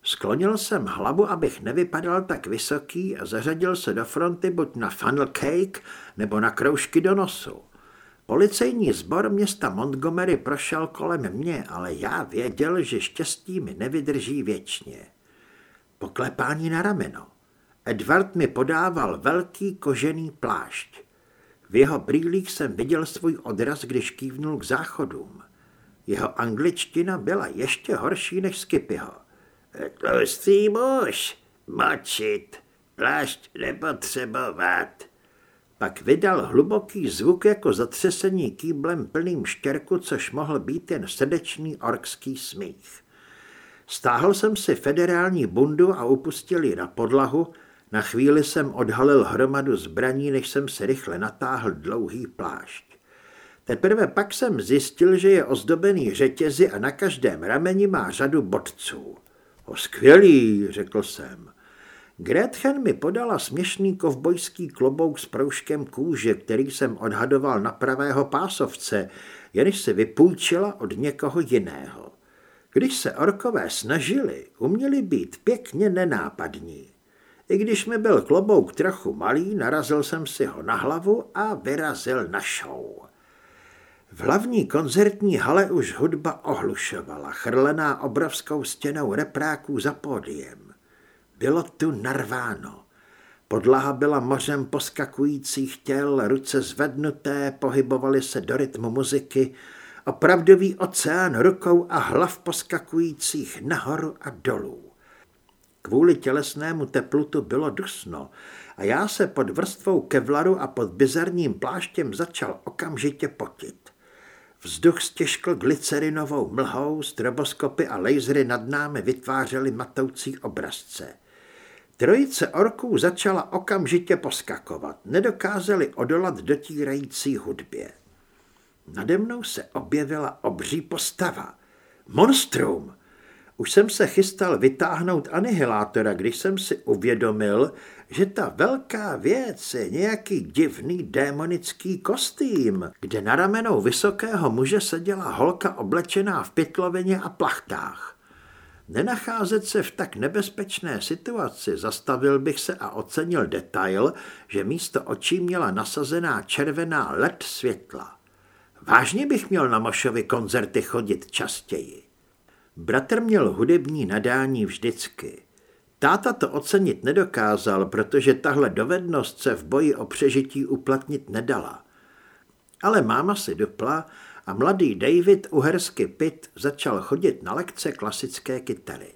Sklonil jsem hlavu, abych nevypadal tak vysoký a zařadil se do fronty buď na funnel cake nebo na kroužky do nosu. Policejní sbor města Montgomery prošel kolem mě, ale já věděl, že štěstí mi nevydrží věčně. Poklepání na rameno. Edward mi podával velký kožený plášť. V jeho brýlích jsem viděl svůj odraz, když kývnul k záchodům. Jeho angličtina byla ještě horší než Skipyho. Tlustý muž, močit, plášť nepotřebovat. Pak vydal hluboký zvuk jako zatřesení kýblem plným štěrku, což mohl být jen srdečný orkský smích. Stáhl jsem si federální bundu a upustil ji na podlahu, na chvíli jsem odhalil hromadu zbraní, než jsem se rychle natáhl dlouhý plášť. Teprve pak jsem zjistil, že je ozdobený řetězy a na každém rameni má řadu bodců. O skvělý, řekl jsem. Gretchen mi podala směšný kovbojský klobouk s proužkem kůže, který jsem odhadoval na pravého pásovce, jenž se vypůjčila od někoho jiného. Když se orkové snažili, uměli být pěkně nenápadní. I když mi byl klobouk trochu malý, narazil jsem si ho na hlavu a vyrazil na show. V hlavní koncertní hale už hudba ohlušovala, chrlená obrovskou stěnou repráků za pódiem. Bylo tu narváno. Podlaha byla mořem poskakujících těl, ruce zvednuté, pohybovaly se do rytmu muziky, opravdový oceán rukou a hlav poskakujících nahoru a dolů. Kvůli tělesnému teplu tu bylo dusno a já se pod vrstvou kevlaru a pod bizarním pláštěm začal okamžitě potit. Vzduch stěžkl glycerinovou mlhou, stroboskopy a lasery nad námi vytvářely matoucí obrazce. Trojice orků začala okamžitě poskakovat, nedokázali odolat dotírající hudbě. Nade mnou se objevila obří postava. Monstrum! Už jsem se chystal vytáhnout anihilátora, když jsem si uvědomil, že ta velká věc je nějaký divný démonický kostým, kde na ramenou vysokého muže seděla holka oblečená v pytlovině a plachtách. Nenacházet se v tak nebezpečné situaci, zastavil bych se a ocenil detail, že místo očí měla nasazená červená led světla. Vážně bych měl na Mošovi koncerty chodit častěji. Bratr měl hudební nadání vždycky. Táta to ocenit nedokázal, protože tahle dovednost se v boji o přežití uplatnit nedala. Ale máma si dopla a mladý David uhersky Pitt začal chodit na lekce klasické kytary.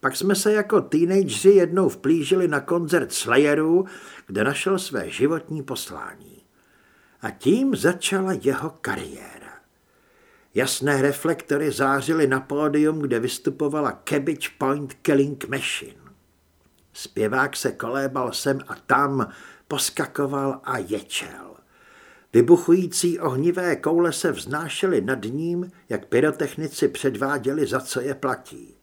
Pak jsme se jako teenageři jednou vplížili na koncert Slayerů, kde našel své životní poslání. A tím začala jeho kariéra. Jasné reflektory zářily na pódium, kde vystupovala Cabbage Point Killing Machine. Zpěvák se kolébal sem a tam, poskakoval a ječel. Vybuchující ohnivé koule se vznášely nad ním, jak pyrotechnici předváděli, za co je platí.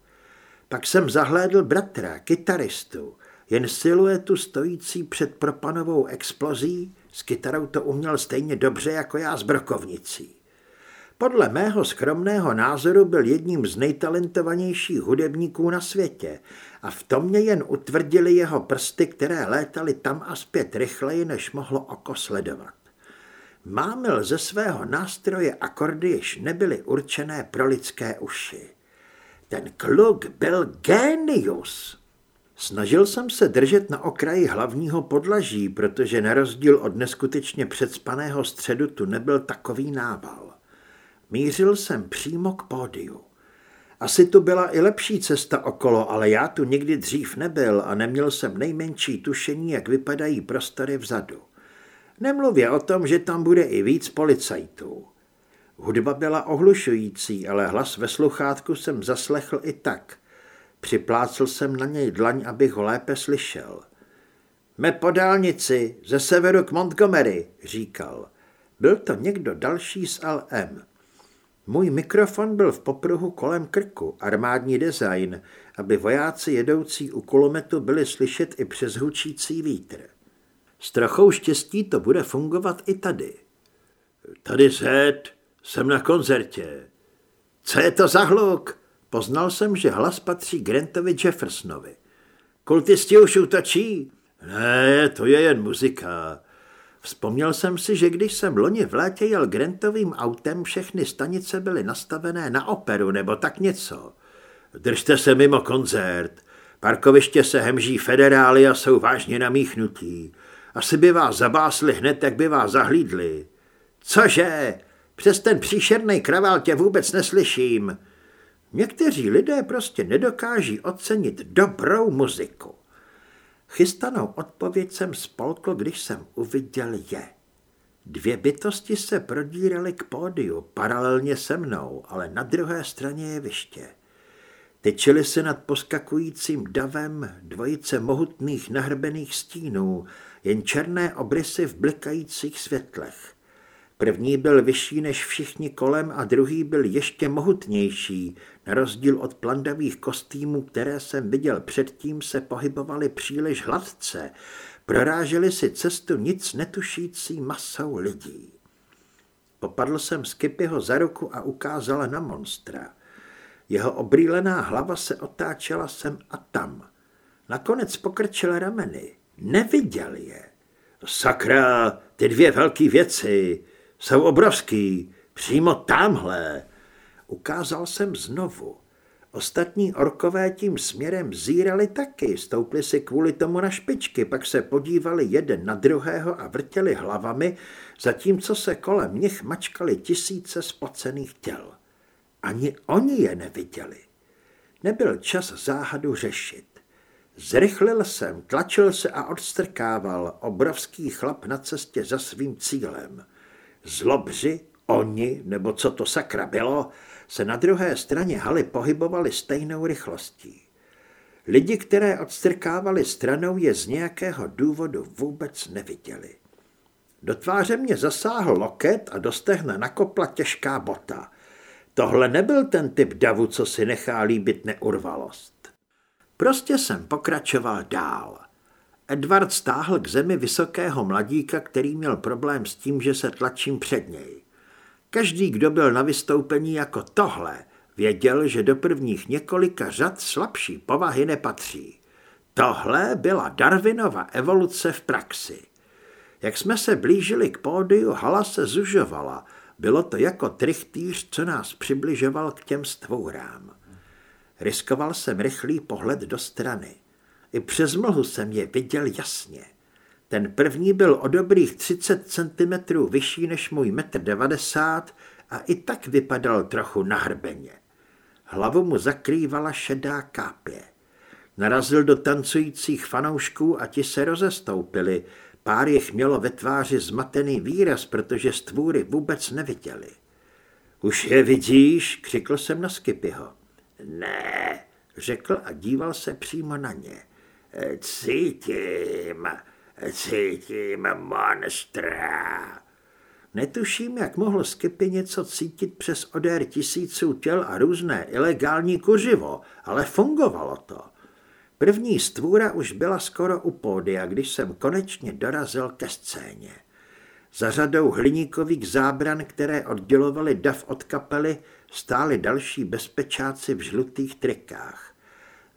Pak jsem zahlédl bratra, kytaristu. jen siluetu stojící před propanovou explozí, s kytarou to uměl stejně dobře jako já s brokovnicí. Podle mého skromného názoru byl jedním z nejtalentovanějších hudebníků na světě a v tom mě jen utvrdili jeho prsty, které létaly tam a zpět rychleji, než mohlo oko sledovat. Mámil ze svého nástroje akordy již nebyly určené pro lidské uši. Ten kluk byl génius. Snažil jsem se držet na okraji hlavního podlaží, protože na rozdíl od neskutečně předspaného středu tu nebyl takový nával. Mířil jsem přímo k pódiu. Asi tu byla i lepší cesta okolo, ale já tu nikdy dřív nebyl a neměl jsem nejmenší tušení, jak vypadají prostory vzadu. Nemluvě o tom, že tam bude i víc policajtů. Hudba byla ohlušující, ale hlas ve sluchátku jsem zaslechl i tak. Připlácel jsem na něj dlaň, abych ho lépe slyšel. Me po dálnici, ze severu k Montgomery, říkal. Byl to někdo další z LM. Můj mikrofon byl v popruhu kolem krku, armádní design, aby vojáci jedoucí u kulometu byli slyšet i přes hučící vítr. S trochou štěstí to bude fungovat i tady. Tady Zed, jsem na koncertě. Co je to za hluk? Poznal jsem, že hlas patří Grantovi Jeffersonovi. Kultisti už útočí? Ne, to je jen muzika. Vzpomněl jsem si, že když jsem loni v létě jel Grantovým autem, všechny stanice byly nastavené na operu nebo tak něco. Držte se mimo koncert. Parkoviště se hemží federály a jsou vážně namíchnutí. Asi by vás zabásli hned, jak by vás zahlídli. Cože? Přes ten příšerný kravál tě vůbec neslyším. Někteří lidé prostě nedokáží ocenit dobrou muziku. Chystanou odpověď jsem spolkl, když jsem uviděl je. Dvě bytosti se prodíraly k pódiu paralelně se mnou, ale na druhé straně jeviště. Tyčili se nad poskakujícím davem dvojice mohutných nahrbených stínů, jen černé obrysy v blikajících světlech. První byl vyšší než všichni kolem a druhý byl ještě mohutnější. Na rozdíl od plandavých kostýmů, které jsem viděl předtím, se pohybovaly příliš hladce. Proráželi si cestu nic netušící masou lidí. Popadl jsem Skipyho za ruku a ukázala na monstra. Jeho obrýlená hlava se otáčela sem a tam. Nakonec pokrčil rameny. Neviděl je. Sakra, ty dvě velké věci, jsou obrovský, přímo tamhle. Ukázal jsem znovu. Ostatní orkové tím směrem zírali taky, stoupli si kvůli tomu na špičky, pak se podívali jeden na druhého a vrtěli hlavami, zatímco se kolem nich mačkali tisíce spocených těl. Ani oni je neviděli. Nebyl čas záhadu řešit. Zrychlil jsem, tlačil se a odstrkával obrovský chlap na cestě za svým cílem. Zlobři, oni, nebo co to sakra bylo, se na druhé straně haly pohybovali stejnou rychlostí. Lidi, které odstrkávali stranou, je z nějakého důvodu vůbec neviděli. Do tváře mě zasáhl loket a do stehna nakopla těžká bota. Tohle nebyl ten typ davu, co si nechá líbit neurvalost. Prostě jsem pokračoval dál. Edward stáhl k zemi vysokého mladíka, který měl problém s tím, že se tlačím před něj. Každý, kdo byl na vystoupení jako tohle, věděl, že do prvních několika řad slabší povahy nepatří. Tohle byla Darwinova evoluce v praxi. Jak jsme se blížili k pódiu, hala se zužovala. Bylo to jako trichtýř, co nás přibližoval k těm stvůrám. Riskoval jsem rychlý pohled do strany. I přes mlhu jsem je viděl jasně. Ten první byl o dobrých 30 cm vyšší než můj 1,90 m a i tak vypadal trochu nahrbeně. Hlavu mu zakrývala šedá kápě. Narazil do tancujících fanoušků a ti se rozestoupili. Pár jich mělo ve tváři zmatený výraz, protože stvůry vůbec neviděli. Už je vidíš, křikl jsem na Skipyho. Ne, řekl a díval se přímo na ně. Cítím, cítím monstra. Netuším, jak mohl Skipy něco cítit přes odér tisíců těl a různé ilegální kuživo, ale fungovalo to. První stvůra už byla skoro u pódia, když jsem konečně dorazil ke scéně. Za řadou hliníkových zábran, které oddělovaly dav od kapely, stáli další bezpečáci v žlutých trikách.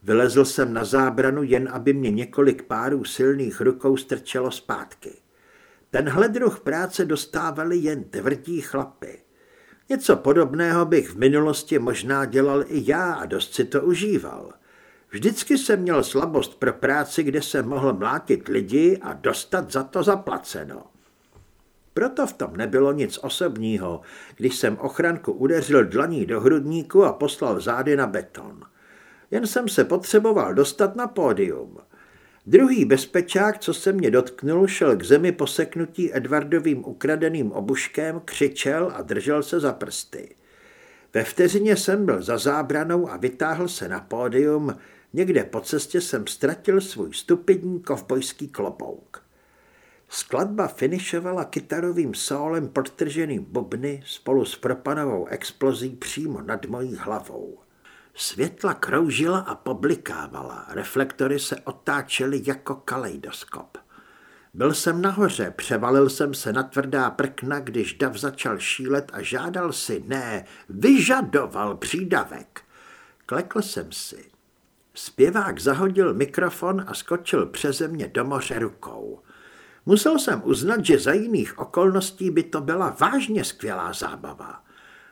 Vylezl jsem na zábranu, jen aby mě několik párů silných rukou strčelo zpátky. Tenhle druh práce dostávali jen tvrdí chlapy. Něco podobného bych v minulosti možná dělal i já a dost si to užíval. Vždycky jsem měl slabost pro práci, kde jsem mohl mlátit lidi a dostat za to zaplaceno. Proto v tom nebylo nic osobního, když jsem ochranku udeřil dlaní do hrudníku a poslal zády na beton. Jen jsem se potřeboval dostat na pódium. Druhý bezpečák, co se mě dotknul, šel k zemi poseknutí Edvardovým ukradeným obuškem, křičel a držel se za prsty. Ve vteřině jsem byl za zábranou a vytáhl se na pódium, někde po cestě jsem ztratil svůj stupidní kovbojský klopouk. Skladba finišovala kytarovým sólem podtrženým bubny spolu s propanovou explozí přímo nad mojí hlavou. Světla kroužila a poblikávala, reflektory se otáčely jako kaleidoskop. Byl jsem nahoře, převalil jsem se na tvrdá prkna, když dav začal šílet a žádal si, ne, vyžadoval přídavek. Klekl jsem si. Zpěvák zahodil mikrofon a skočil přeze mě do moře rukou. Musel jsem uznat, že za jiných okolností by to byla vážně skvělá zábava.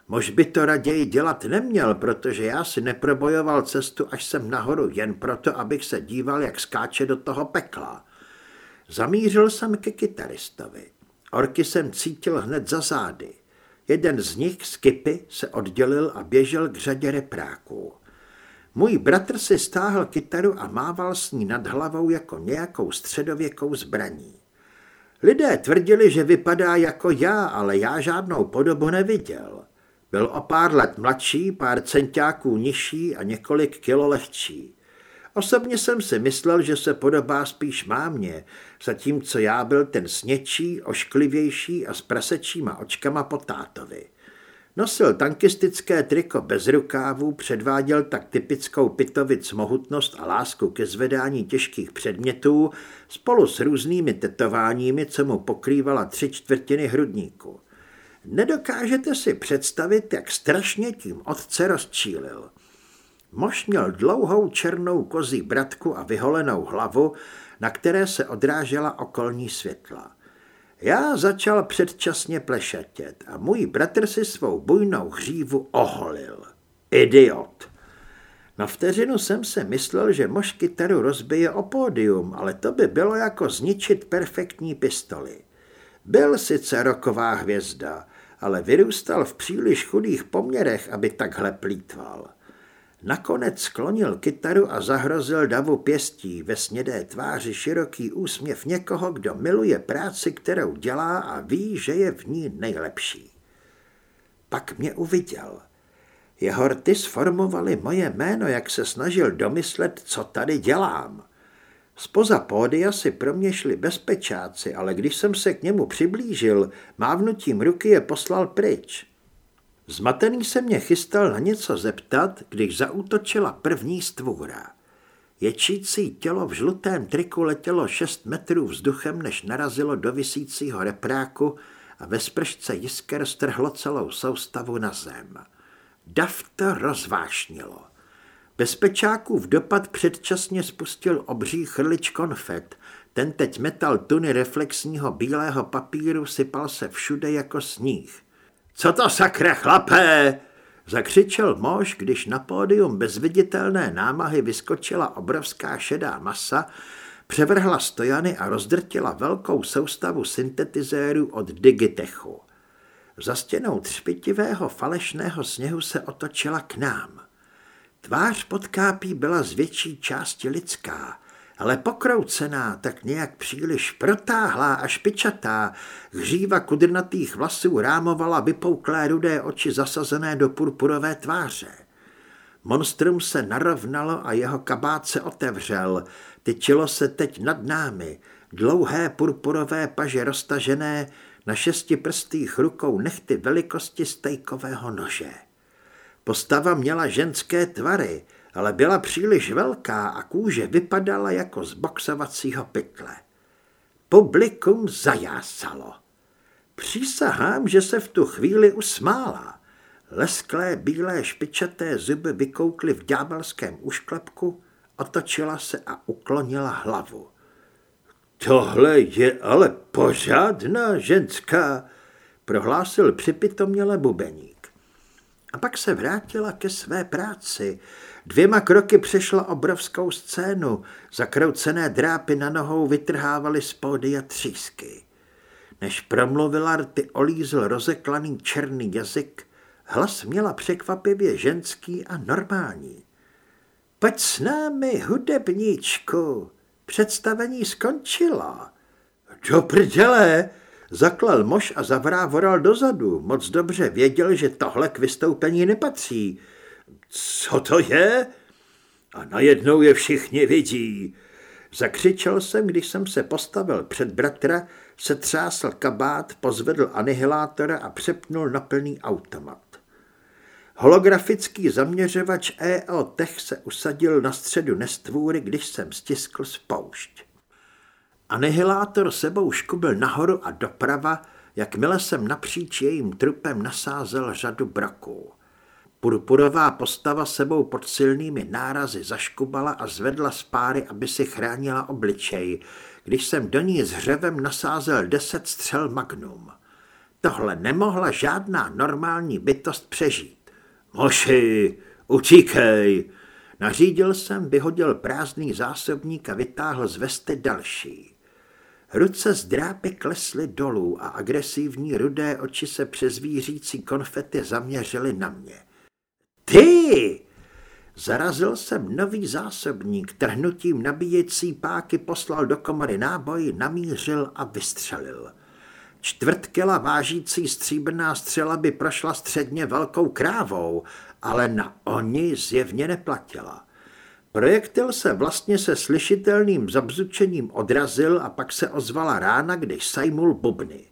Mož by to raději dělat neměl, protože já si neprobojoval cestu až sem nahoru jen proto, abych se díval, jak skáče do toho pekla. Zamířil jsem ke kytaristovi. Orky jsem cítil hned za zády. Jeden z nich, Skipy, se oddělil a běžel k řadě repráků. Můj bratr si stáhl kytaru a mával s ní nad hlavou jako nějakou středověkou zbraní. Lidé tvrdili, že vypadá jako já, ale já žádnou podobu neviděl. Byl o pár let mladší, pár centiáků nižší a několik kilo lehčí. Osobně jsem si myslel, že se podobá spíš mámě, zatímco já byl ten sněčí, ošklivější a s prasečíma očkama po tátovi. Nosil tankistické triko bez rukávů, předváděl tak typickou pitovic mohutnost a lásku ke zvedání těžkých předmětů spolu s různými tetováními, co mu pokrývala tři čtvrtiny hrudníku. Nedokážete si představit, jak strašně tím otce rozčílil. Mož měl dlouhou černou kozí bratku a vyholenou hlavu, na které se odrážela okolní světla. Já začal předčasně plešetět a můj bratr si svou bujnou hřívu oholil. Idiot! Na vteřinu jsem se myslel, že mož kytaru rozbije o pódium, ale to by bylo jako zničit perfektní pistoli. Byl sice roková hvězda, ale vyrůstal v příliš chudých poměrech, aby takhle plítval. Nakonec sklonil kytaru a zahrozil davu pěstí ve snědé tváři široký úsměv někoho, kdo miluje práci, kterou dělá a ví, že je v ní nejlepší. Pak mě uviděl. Jeho rty sformovali moje jméno, jak se snažil domyslet, co tady dělám. Spoza pódia si pro mě šli bezpečáci, ale když jsem se k němu přiblížil, mávnutím ruky je poslal pryč. Zmatený se mě chystal na něco zeptat, když zaútočila první stvůra. Ječící tělo v žlutém triku letělo šest metrů vzduchem, než narazilo do visícího repráku a ve spršce jisker strhlo celou soustavu na zem. Dav to rozvášnilo. Bezpečákův dopad předčasně spustil obří chrlič konfet. Ten teď metal tuny reflexního bílého papíru sypal se všude jako sníh. Co to sakra chlapé? Zakřičel mož, když na pódium bez viditelné námahy vyskočila obrovská šedá masa, převrhla stojany a rozdrtila velkou soustavu syntetizérů od Digitechu. Za stěnou třpitivého falešného sněhu se otočila k nám. Tvář pod kápí byla z větší části lidská, ale pokroucená, tak nějak příliš protáhlá a špičatá, hříva kudrnatých vlasů rámovala vypouklé rudé oči zasazené do purpurové tváře. Monstrum se narovnalo a jeho kabát se otevřel, tyčilo se teď nad námi, dlouhé purpurové paže roztažené, na šesti prstých rukou nechty velikosti stejkového nože. Postava měla ženské tvary, ale byla příliš velká a kůže vypadala jako z boxovacího pytle. Publikum zajásalo. Přísahám, že se v tu chvíli usmála. Lesklé bílé špičaté zuby vykoukly v ďábelském ušklepku, otočila se a uklonila hlavu. Tohle je ale pořádná ženská, prohlásil připitoměle bubeník. A pak se vrátila ke své práci. Dvěma kroky přešla obrovskou scénu, zakroucené drápy na nohou vytrhávaly z pódia třísky. Než promluvila, rty olízl rozeklaný černý jazyk, hlas měla překvapivě ženský a normální. Pojď s námi, hudebníčku, představení skončilo. Do prdele, zaklal mož a zavrávoral dozadu. Moc dobře věděl, že tohle k vystoupení nepatří. Co to je? A najednou je všichni vidí. Zakřičel jsem, když jsem se postavil před bratra, se třásl kabát, pozvedl anihilátora a přepnul na plný automat. Holografický zaměřovač EO Tech se usadil na středu nestvůry, když jsem stiskl spoušť. Anihilátor sebou škubil nahoru a doprava, jakmile jsem napříč jejím trupem nasázel řadu braků. Purpurová postava sebou pod silnými nárazy zaškubala a zvedla z páry, aby si chránila obličej, když jsem do ní s hřevem nasázel deset střel magnum. Tohle nemohla žádná normální bytost přežít. Moši, utíkej! Nařídil jsem, vyhodil prázdný zásobník a vytáhl z vesty další. Ruce z drápy klesly dolů a agresivní rudé oči se přes vířící konfety zaměřily na mě. Ty! Zarazil jsem nový zásobník, trhnutím nabíjecí páky poslal do komory náboj, namířil a vystřelil. Čtvrt kila vážící stříbrná střela by prošla středně velkou krávou, ale na oni zjevně neplatila. Projektil se vlastně se slyšitelným zabzučením odrazil a pak se ozvala rána, když sajmul bubny.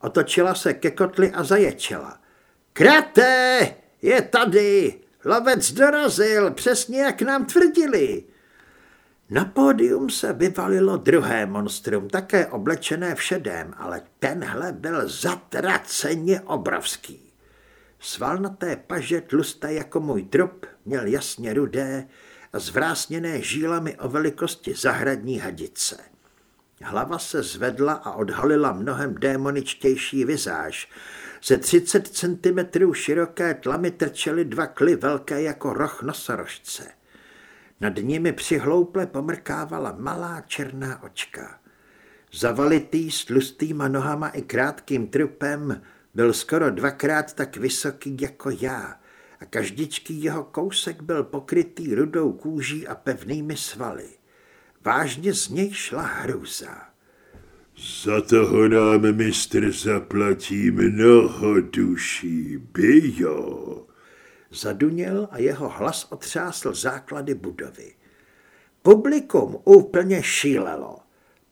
Otočila se ke kotli a zaječela. Krate! Je tady! Lovec dorazil, přesně jak nám tvrdili. Na pódium se vyvalilo druhé monstrum, také oblečené v šedém, ale tenhle byl zatraceně obrovský. Svalnaté paže tlusté jako můj trup, měl jasně rudé zvrásněné žílami o velikosti zahradní hadice. Hlava se zvedla a odhalila mnohem démoničtější vizáž. Ze 30 cm široké tlamy trčely dva kly velké jako roh nosorožce. Nad nimi přihlouple pomrkávala malá černá očka. Zavalitý s tlustýma nohama i krátkým trupem byl skoro dvakrát tak vysoký jako já a každičký jeho kousek byl pokrytý rudou kůží a pevnými svaly. Vážně z něj šla hrůza. Za toho nám mistr zaplatí mnoho duší, bio zaduněl a jeho hlas otřásl základy budovy. Publikum úplně šílelo.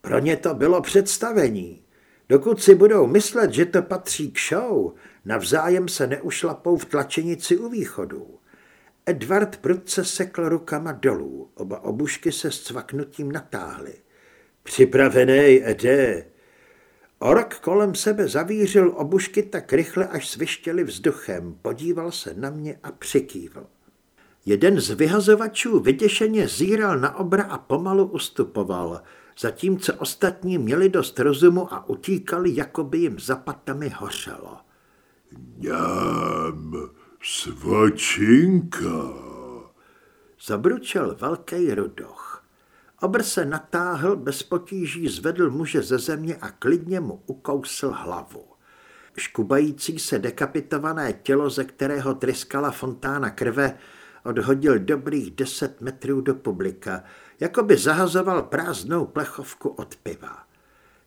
Pro ně to bylo představení. Dokud si budou myslet, že to patří k show, navzájem se neušlapou v tlačenici u východu. Edward prudce sekl rukama dolů, oba obušky se s cvaknutím natáhly. Připravený, Ede, Ork kolem sebe zavířil obušky tak rychle, až svištěli vzduchem, podíval se na mě a přikývl. Jeden z vyhazovačů vyděšeně zíral na obra a pomalu ustupoval, zatímco ostatní měli dost rozumu a utíkali, jako by jim za patami hořelo. Ňám, svačinka. Zabručel velký rudoch. Obr se natáhl, bez potíží zvedl muže ze země a klidně mu ukousl hlavu. Škubající se dekapitované tělo, ze kterého tryskala fontána krve, odhodil dobrých deset metrů do publika, jako by zahazoval prázdnou plechovku od piva.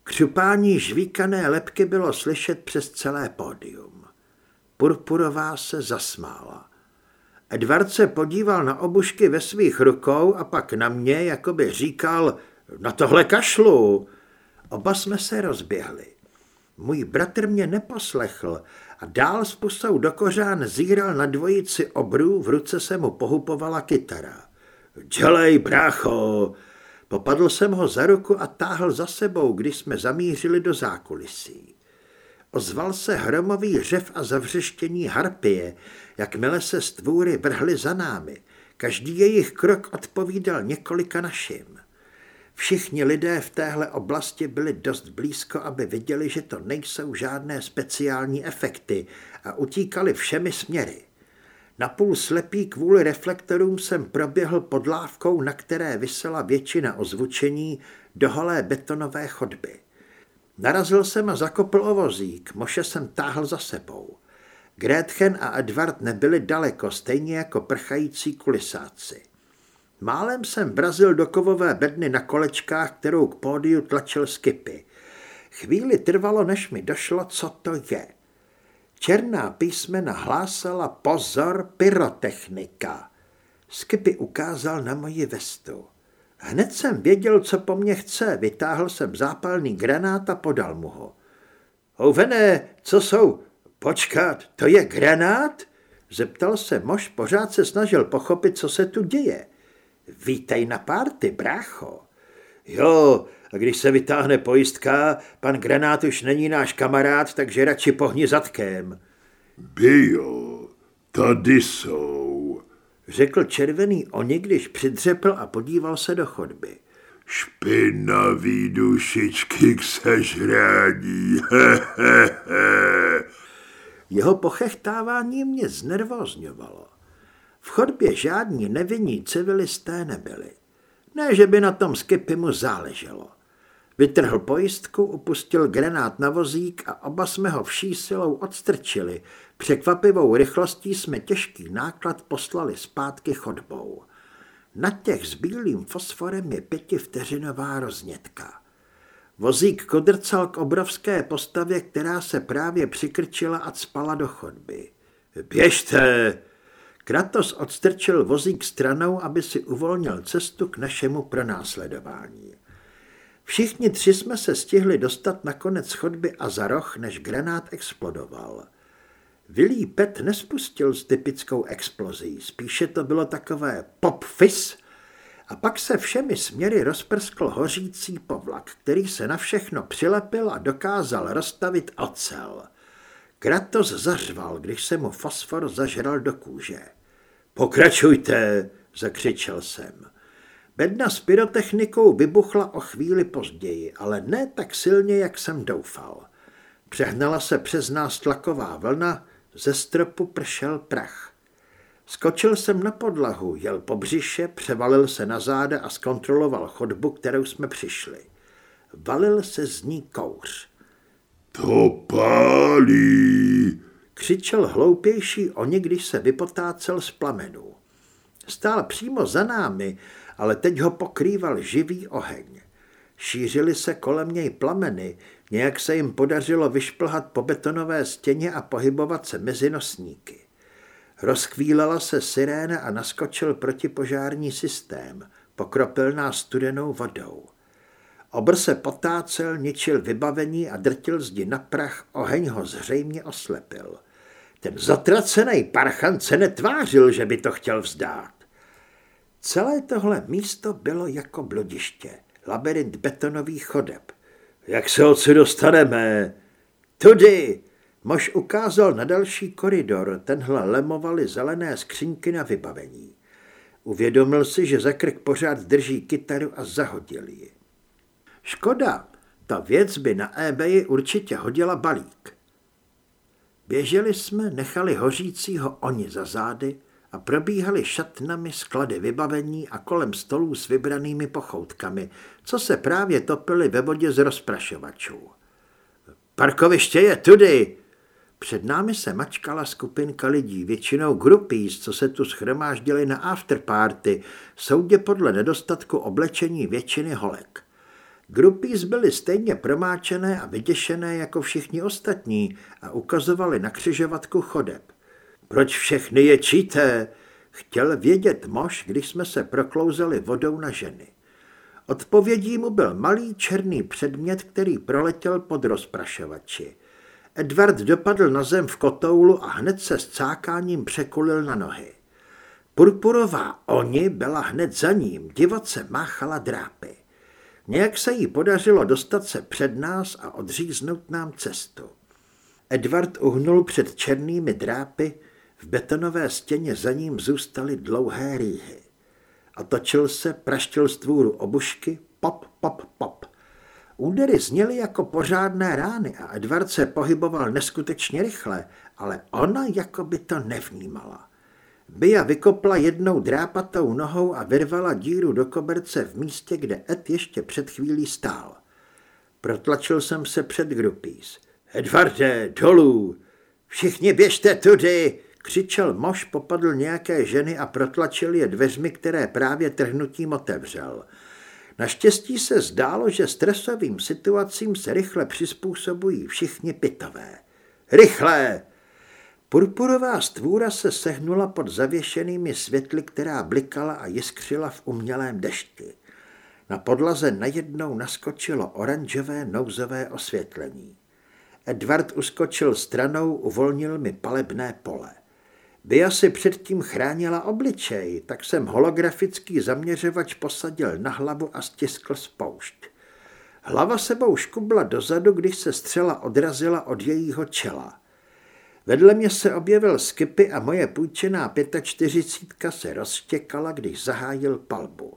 Křupání žvíkané lepky bylo slyšet přes celé pódium. Purpurová se zasmála. Edward se podíval na obušky ve svých rukou a pak na mě, jako by říkal, na tohle kašlu. Oba jsme se rozběhli. Můj bratr mě neposlechl, a dál s pusou do kořán zíral na dvojici obrů, v ruce se mu pohupovala kytara. Dělej, brácho! Popadl jsem ho za ruku a táhl za sebou, když jsme zamířili do zákulisí. Ozval se hromový řev a zavřeštění harpie, jakmile se stvůry vrhly za námi. Každý jejich krok odpovídal několika našim. Všichni lidé v téhle oblasti byli dost blízko, aby viděli, že to nejsou žádné speciální efekty a utíkali všemi směry. Napůl slepý kvůli reflektorům jsem proběhl pod lávkou, na které vysela většina ozvučení, do holé betonové chodby. Narazil jsem a zakopl o vozík, Moše jsem táhl za sebou. Gretchen a Edward nebyli daleko, stejně jako prchající kulisáci. Málem jsem vrazil do kovové bedny na kolečkách, kterou k pódiu tlačil skipy. Chvíli trvalo, než mi došlo, co to je. Černá písmena hlásala pozor pyrotechnika. Skipy ukázal na moji vestu. Hned jsem věděl, co po mně chce. Vytáhl jsem zápalný granát a podal mu ho. Houvené, co jsou? Počkat, to je granát? Zeptal se mož, pořád se snažil pochopit, co se tu děje. Vítej na párty, brácho. Jo, a když se vytáhne pojistka, pan Granát už není náš kamarád, takže radši pohni zadkem. Bio, tady jsou, řekl červený oni, když přidřepl a podíval se do chodby. Špinavý dušičky k sežrání. He, he, he. Jeho pochechtávání mě znervozňovalo. V chodbě žádní nevinní civilisté nebyli. Ne, že by na tom skipy mu záleželo. Vytrhl pojistku, upustil granát na vozík a oba jsme ho vší silou odstrčili. Překvapivou rychlostí jsme těžký náklad poslali zpátky chodbou. Na těch s bílým fosforem je pětivteřinová roznětka. Vozík kodrcal k obrovské postavě, která se právě přikrčila a spala do chodby. Běžte! Kratos odstrčil vozík stranou, aby si uvolnil cestu k našemu pronásledování. Všichni tři jsme se stihli dostat na konec chodby a za roh, než granát explodoval. Vilý Pet nespustil s typickou explozí, spíše to bylo takové pop-fis a pak se všemi směry rozprskl hořící povlak, který se na všechno přilepil a dokázal rozstavit ocel. Kratos zařval, když se mu fosfor zažral do kůže. Pokračujte, zakřičel jsem. Bedna s pyrotechnikou vybuchla o chvíli později, ale ne tak silně, jak jsem doufal. Přehnala se přes nás tlaková vlna, ze stropu pršel prach. Skočil jsem na podlahu, jel po břiše, převalil se na záda a zkontroloval chodbu, kterou jsme přišli. Valil se z ní kouř. To pálí, Křičel hloupější oni, když se vypotácel z plamenů. Stál přímo za námi, ale teď ho pokrýval živý oheň. Šířily se kolem něj plameny, nějak se jim podařilo vyšplhat po betonové stěně a pohybovat se mezi nosníky. Rozkvílela se siréna a naskočil protipožární systém. Pokropil nás studenou vodou. Obr se potácel, ničil vybavení a drtil zdi na prach, oheň ho zřejmě oslepil. Ten zatracený parchan se netvářil, že by to chtěl vzdát. Celé tohle místo bylo jako blodiště, labirint betonových chodeb. Jak se odsud dostaneme? Tudy! Mož ukázal na další koridor, tenhle lemovaly zelené skřínky na vybavení. Uvědomil si, že za krk pořád drží kytaru a zahodil ji. Škoda, ta věc by na eBay určitě hodila balík. Běželi jsme, nechali hořícího oni za zády a probíhali šatnami sklady vybavení a kolem stolů s vybranými pochoutkami, co se právě topily ve vodě z rozprašovačů. Parkoviště je tudy! Před námi se mačkala skupinka lidí, většinou grupíz, co se tu schromáždili na afterparty, soudě podle nedostatku oblečení většiny holek. Grupíz byly stejně promáčené a vyděšené jako všichni ostatní a ukazovali na křižovatku chodeb. Proč všechny je číté? Chtěl vědět mož, když jsme se proklouzeli vodou na ženy. Odpovědí mu byl malý černý předmět, který proletěl pod rozprašovači. Edward dopadl na zem v kotoulu a hned se s cákáním překulil na nohy. Purpurová oni byla hned za ním, divoce máchala drápy. Nějak se jí podařilo dostat se před nás a odříznout nám cestu. Edward uhnul před černými drápy, v betonové stěně za ním zůstaly dlouhé rýhy. Otočil se, praštil stvůru obušky, pop, pop, pop. Údery zněly jako pořádné rány a Edward se pohyboval neskutečně rychle, ale ona jako by to nevnímala. Bia vykopla jednou drápatou nohou a vyrvala díru do koberce v místě, kde Ed ještě před chvílí stál. Protlačil jsem se před Grupís. Edvarde, dolů! Všichni běžte tudy! Křičel mož, popadl nějaké ženy a protlačil je dveřmi, které právě trhnutím otevřel. Naštěstí se zdálo, že stresovým situacím se rychle přizpůsobují všichni pitové. Rychle! Purpurová stvůra se sehnula pod zavěšenými světly, která blikala a jiskřila v umělém dešti. Na podlaze najednou naskočilo oranžové nouzové osvětlení. Edward uskočil stranou, uvolnil mi palebné pole. Bia si předtím chránila obličej, tak jsem holografický zaměřovač posadil na hlavu a stiskl spoušť. Hlava sebou škubla dozadu, když se střela odrazila od jejího čela. Vedle mě se objevil Skipy a moje půjčená 45 se rozštěkala, když zahájil palbu.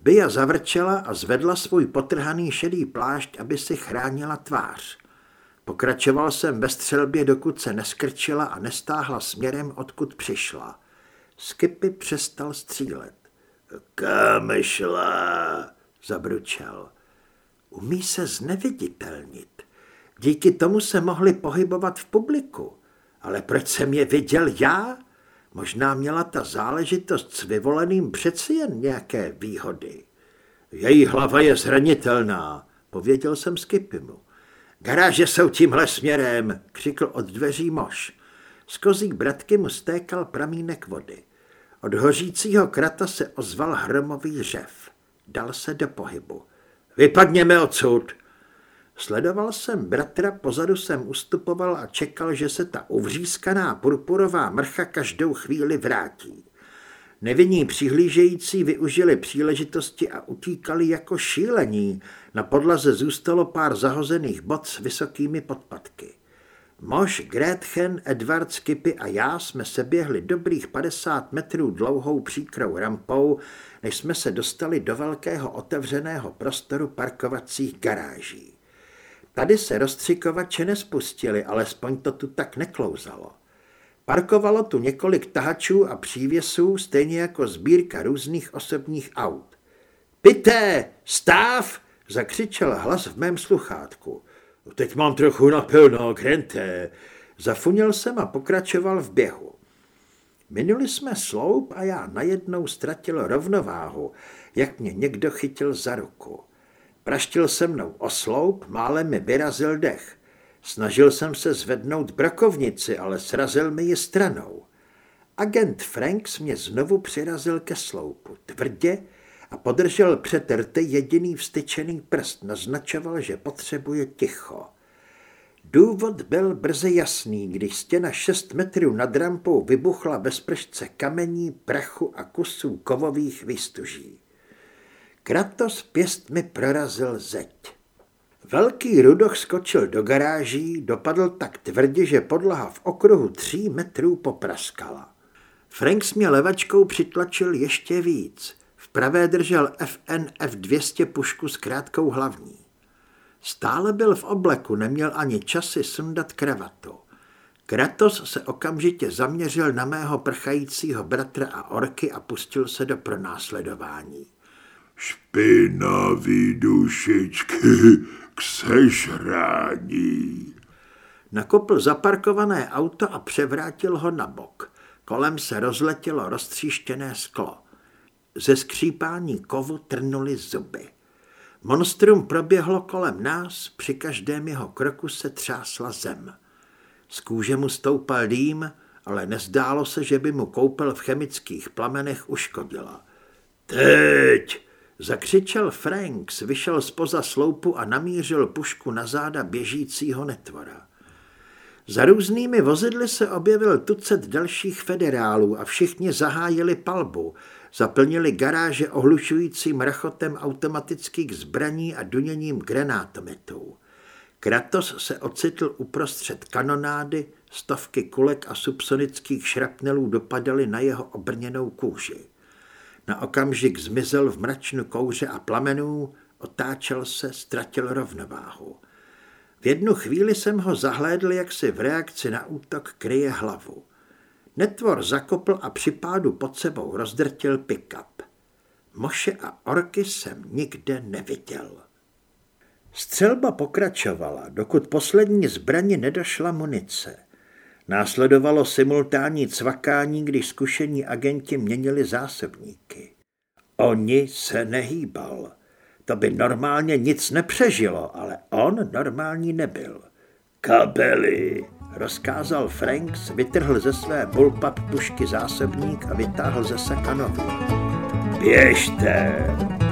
Bia zavrčela a zvedla svůj potrhaný šedý plášť, aby si chránila tvář. Pokračoval jsem ve střelbě, dokud se neskrčila a nestáhla směrem, odkud přišla. Skipy přestal střílet. Kam šla? zabručel. Umí se zneviditelnit. Díky tomu se mohli pohybovat v publiku. Ale proč jsem je viděl já? Možná měla ta záležitost s vyvoleným přeci jen nějaké výhody. Její hlava je zranitelná, pověděl jsem Skipymu. Garáže jsou tímhle směrem, křikl od dveří mož. Z kozí bratky mu stékal pramínek vody. Od hořícího krata se ozval hromový řev. Dal se do pohybu. Vypadněme odsud. Sledoval jsem bratra, pozadu jsem ustupoval a čekal, že se ta uvřískaná purpurová mrcha každou chvíli vrátí. Nevinní přihlížející využili příležitosti a utíkali jako šílení. Na podlaze zůstalo pár zahozených bod s vysokými podpatky. Mož, Gretchen, Edward, Skipy a já jsme se běhli dobrých 50 metrů dlouhou příkrou rampou, než jsme se dostali do velkého otevřeného prostoru parkovacích garáží. Tady se rozstřikovače nespustili, alespoň to tu tak neklouzalo. Parkovalo tu několik tahačů a přívěsů, stejně jako sbírka různých osobních aut. Pité, stáv! zakřičel hlas v mém sluchátku. Teď mám trochu napilno, Grente. Zafunil jsem a pokračoval v běhu. Minuli jsme sloup a já najednou ztratil rovnováhu, jak mě někdo chytil za ruku. Praštil se mnou o sloup, málem mi vyrazil dech. Snažil jsem se zvednout brakovnici, ale srazil mi ji stranou. Agent Franks mě znovu přirazil ke sloupu, tvrdě, a podržel před rty jediný vstyčený prst, naznačoval, že potřebuje ticho. Důvod byl brzy jasný, když stěna šest metrů nad rampou vybuchla bez pršce kamení, prachu a kusů kovových výstuží. Kratos pěstmi prorazil zeď. Velký rudoch skočil do garáží, dopadl tak tvrdě, že podlaha v okruhu tří metrů popraskala. Franks mě levačkou přitlačil ještě víc. V pravé držel FNF 200 pušku s krátkou hlavní. Stále byl v obleku, neměl ani časy sundat kravatu. Kratos se okamžitě zaměřil na mého prchajícího bratra a orky a pustil se do pronásledování. Špinavý dušičky, k sežrání. Nakopl zaparkované auto a převrátil ho na bok. Kolem se rozletělo roztříštěné sklo. Ze skřípání kovu trnuli zuby. Monstrum proběhlo kolem nás, při každém jeho kroku se třásla zem. Z kůže mu stoupal dým, ale nezdálo se, že by mu koupel v chemických plamenech uškodila. Teď! Zakřičel Franks, vyšel spoza sloupu a namířil pušku na záda běžícího netvora. Za různými vozidly se objevil tucet dalších federálů a všichni zahájili palbu. Zaplnili garáže ohlušujícím rachotem automatických zbraní a duněním granátometů. Kratos se ocitl uprostřed kanonády, stovky kulek a subsonických šrapnelů dopadaly na jeho obrněnou kůži. Na okamžik zmizel v mračnu kouře a plamenů, otáčel se, ztratil rovnováhu. V jednu chvíli jsem ho zahlédl, jak si v reakci na útok kryje hlavu. Netvor zakopl a při pádu pod sebou rozdrtil pick-up. Moše a orky jsem nikde neviděl. Střelba pokračovala, dokud poslední zbraně nedošla munice. Následovalo simultánní cvakání, když zkušení agenti měnili zásobníky. Oni se nehýbal. To by normálně nic nepřežilo, ale on normální nebyl. Kabely, rozkázal Franks, vytrhl ze své bullpup pušky zásobník a vytáhl ze sekanový. Běžte!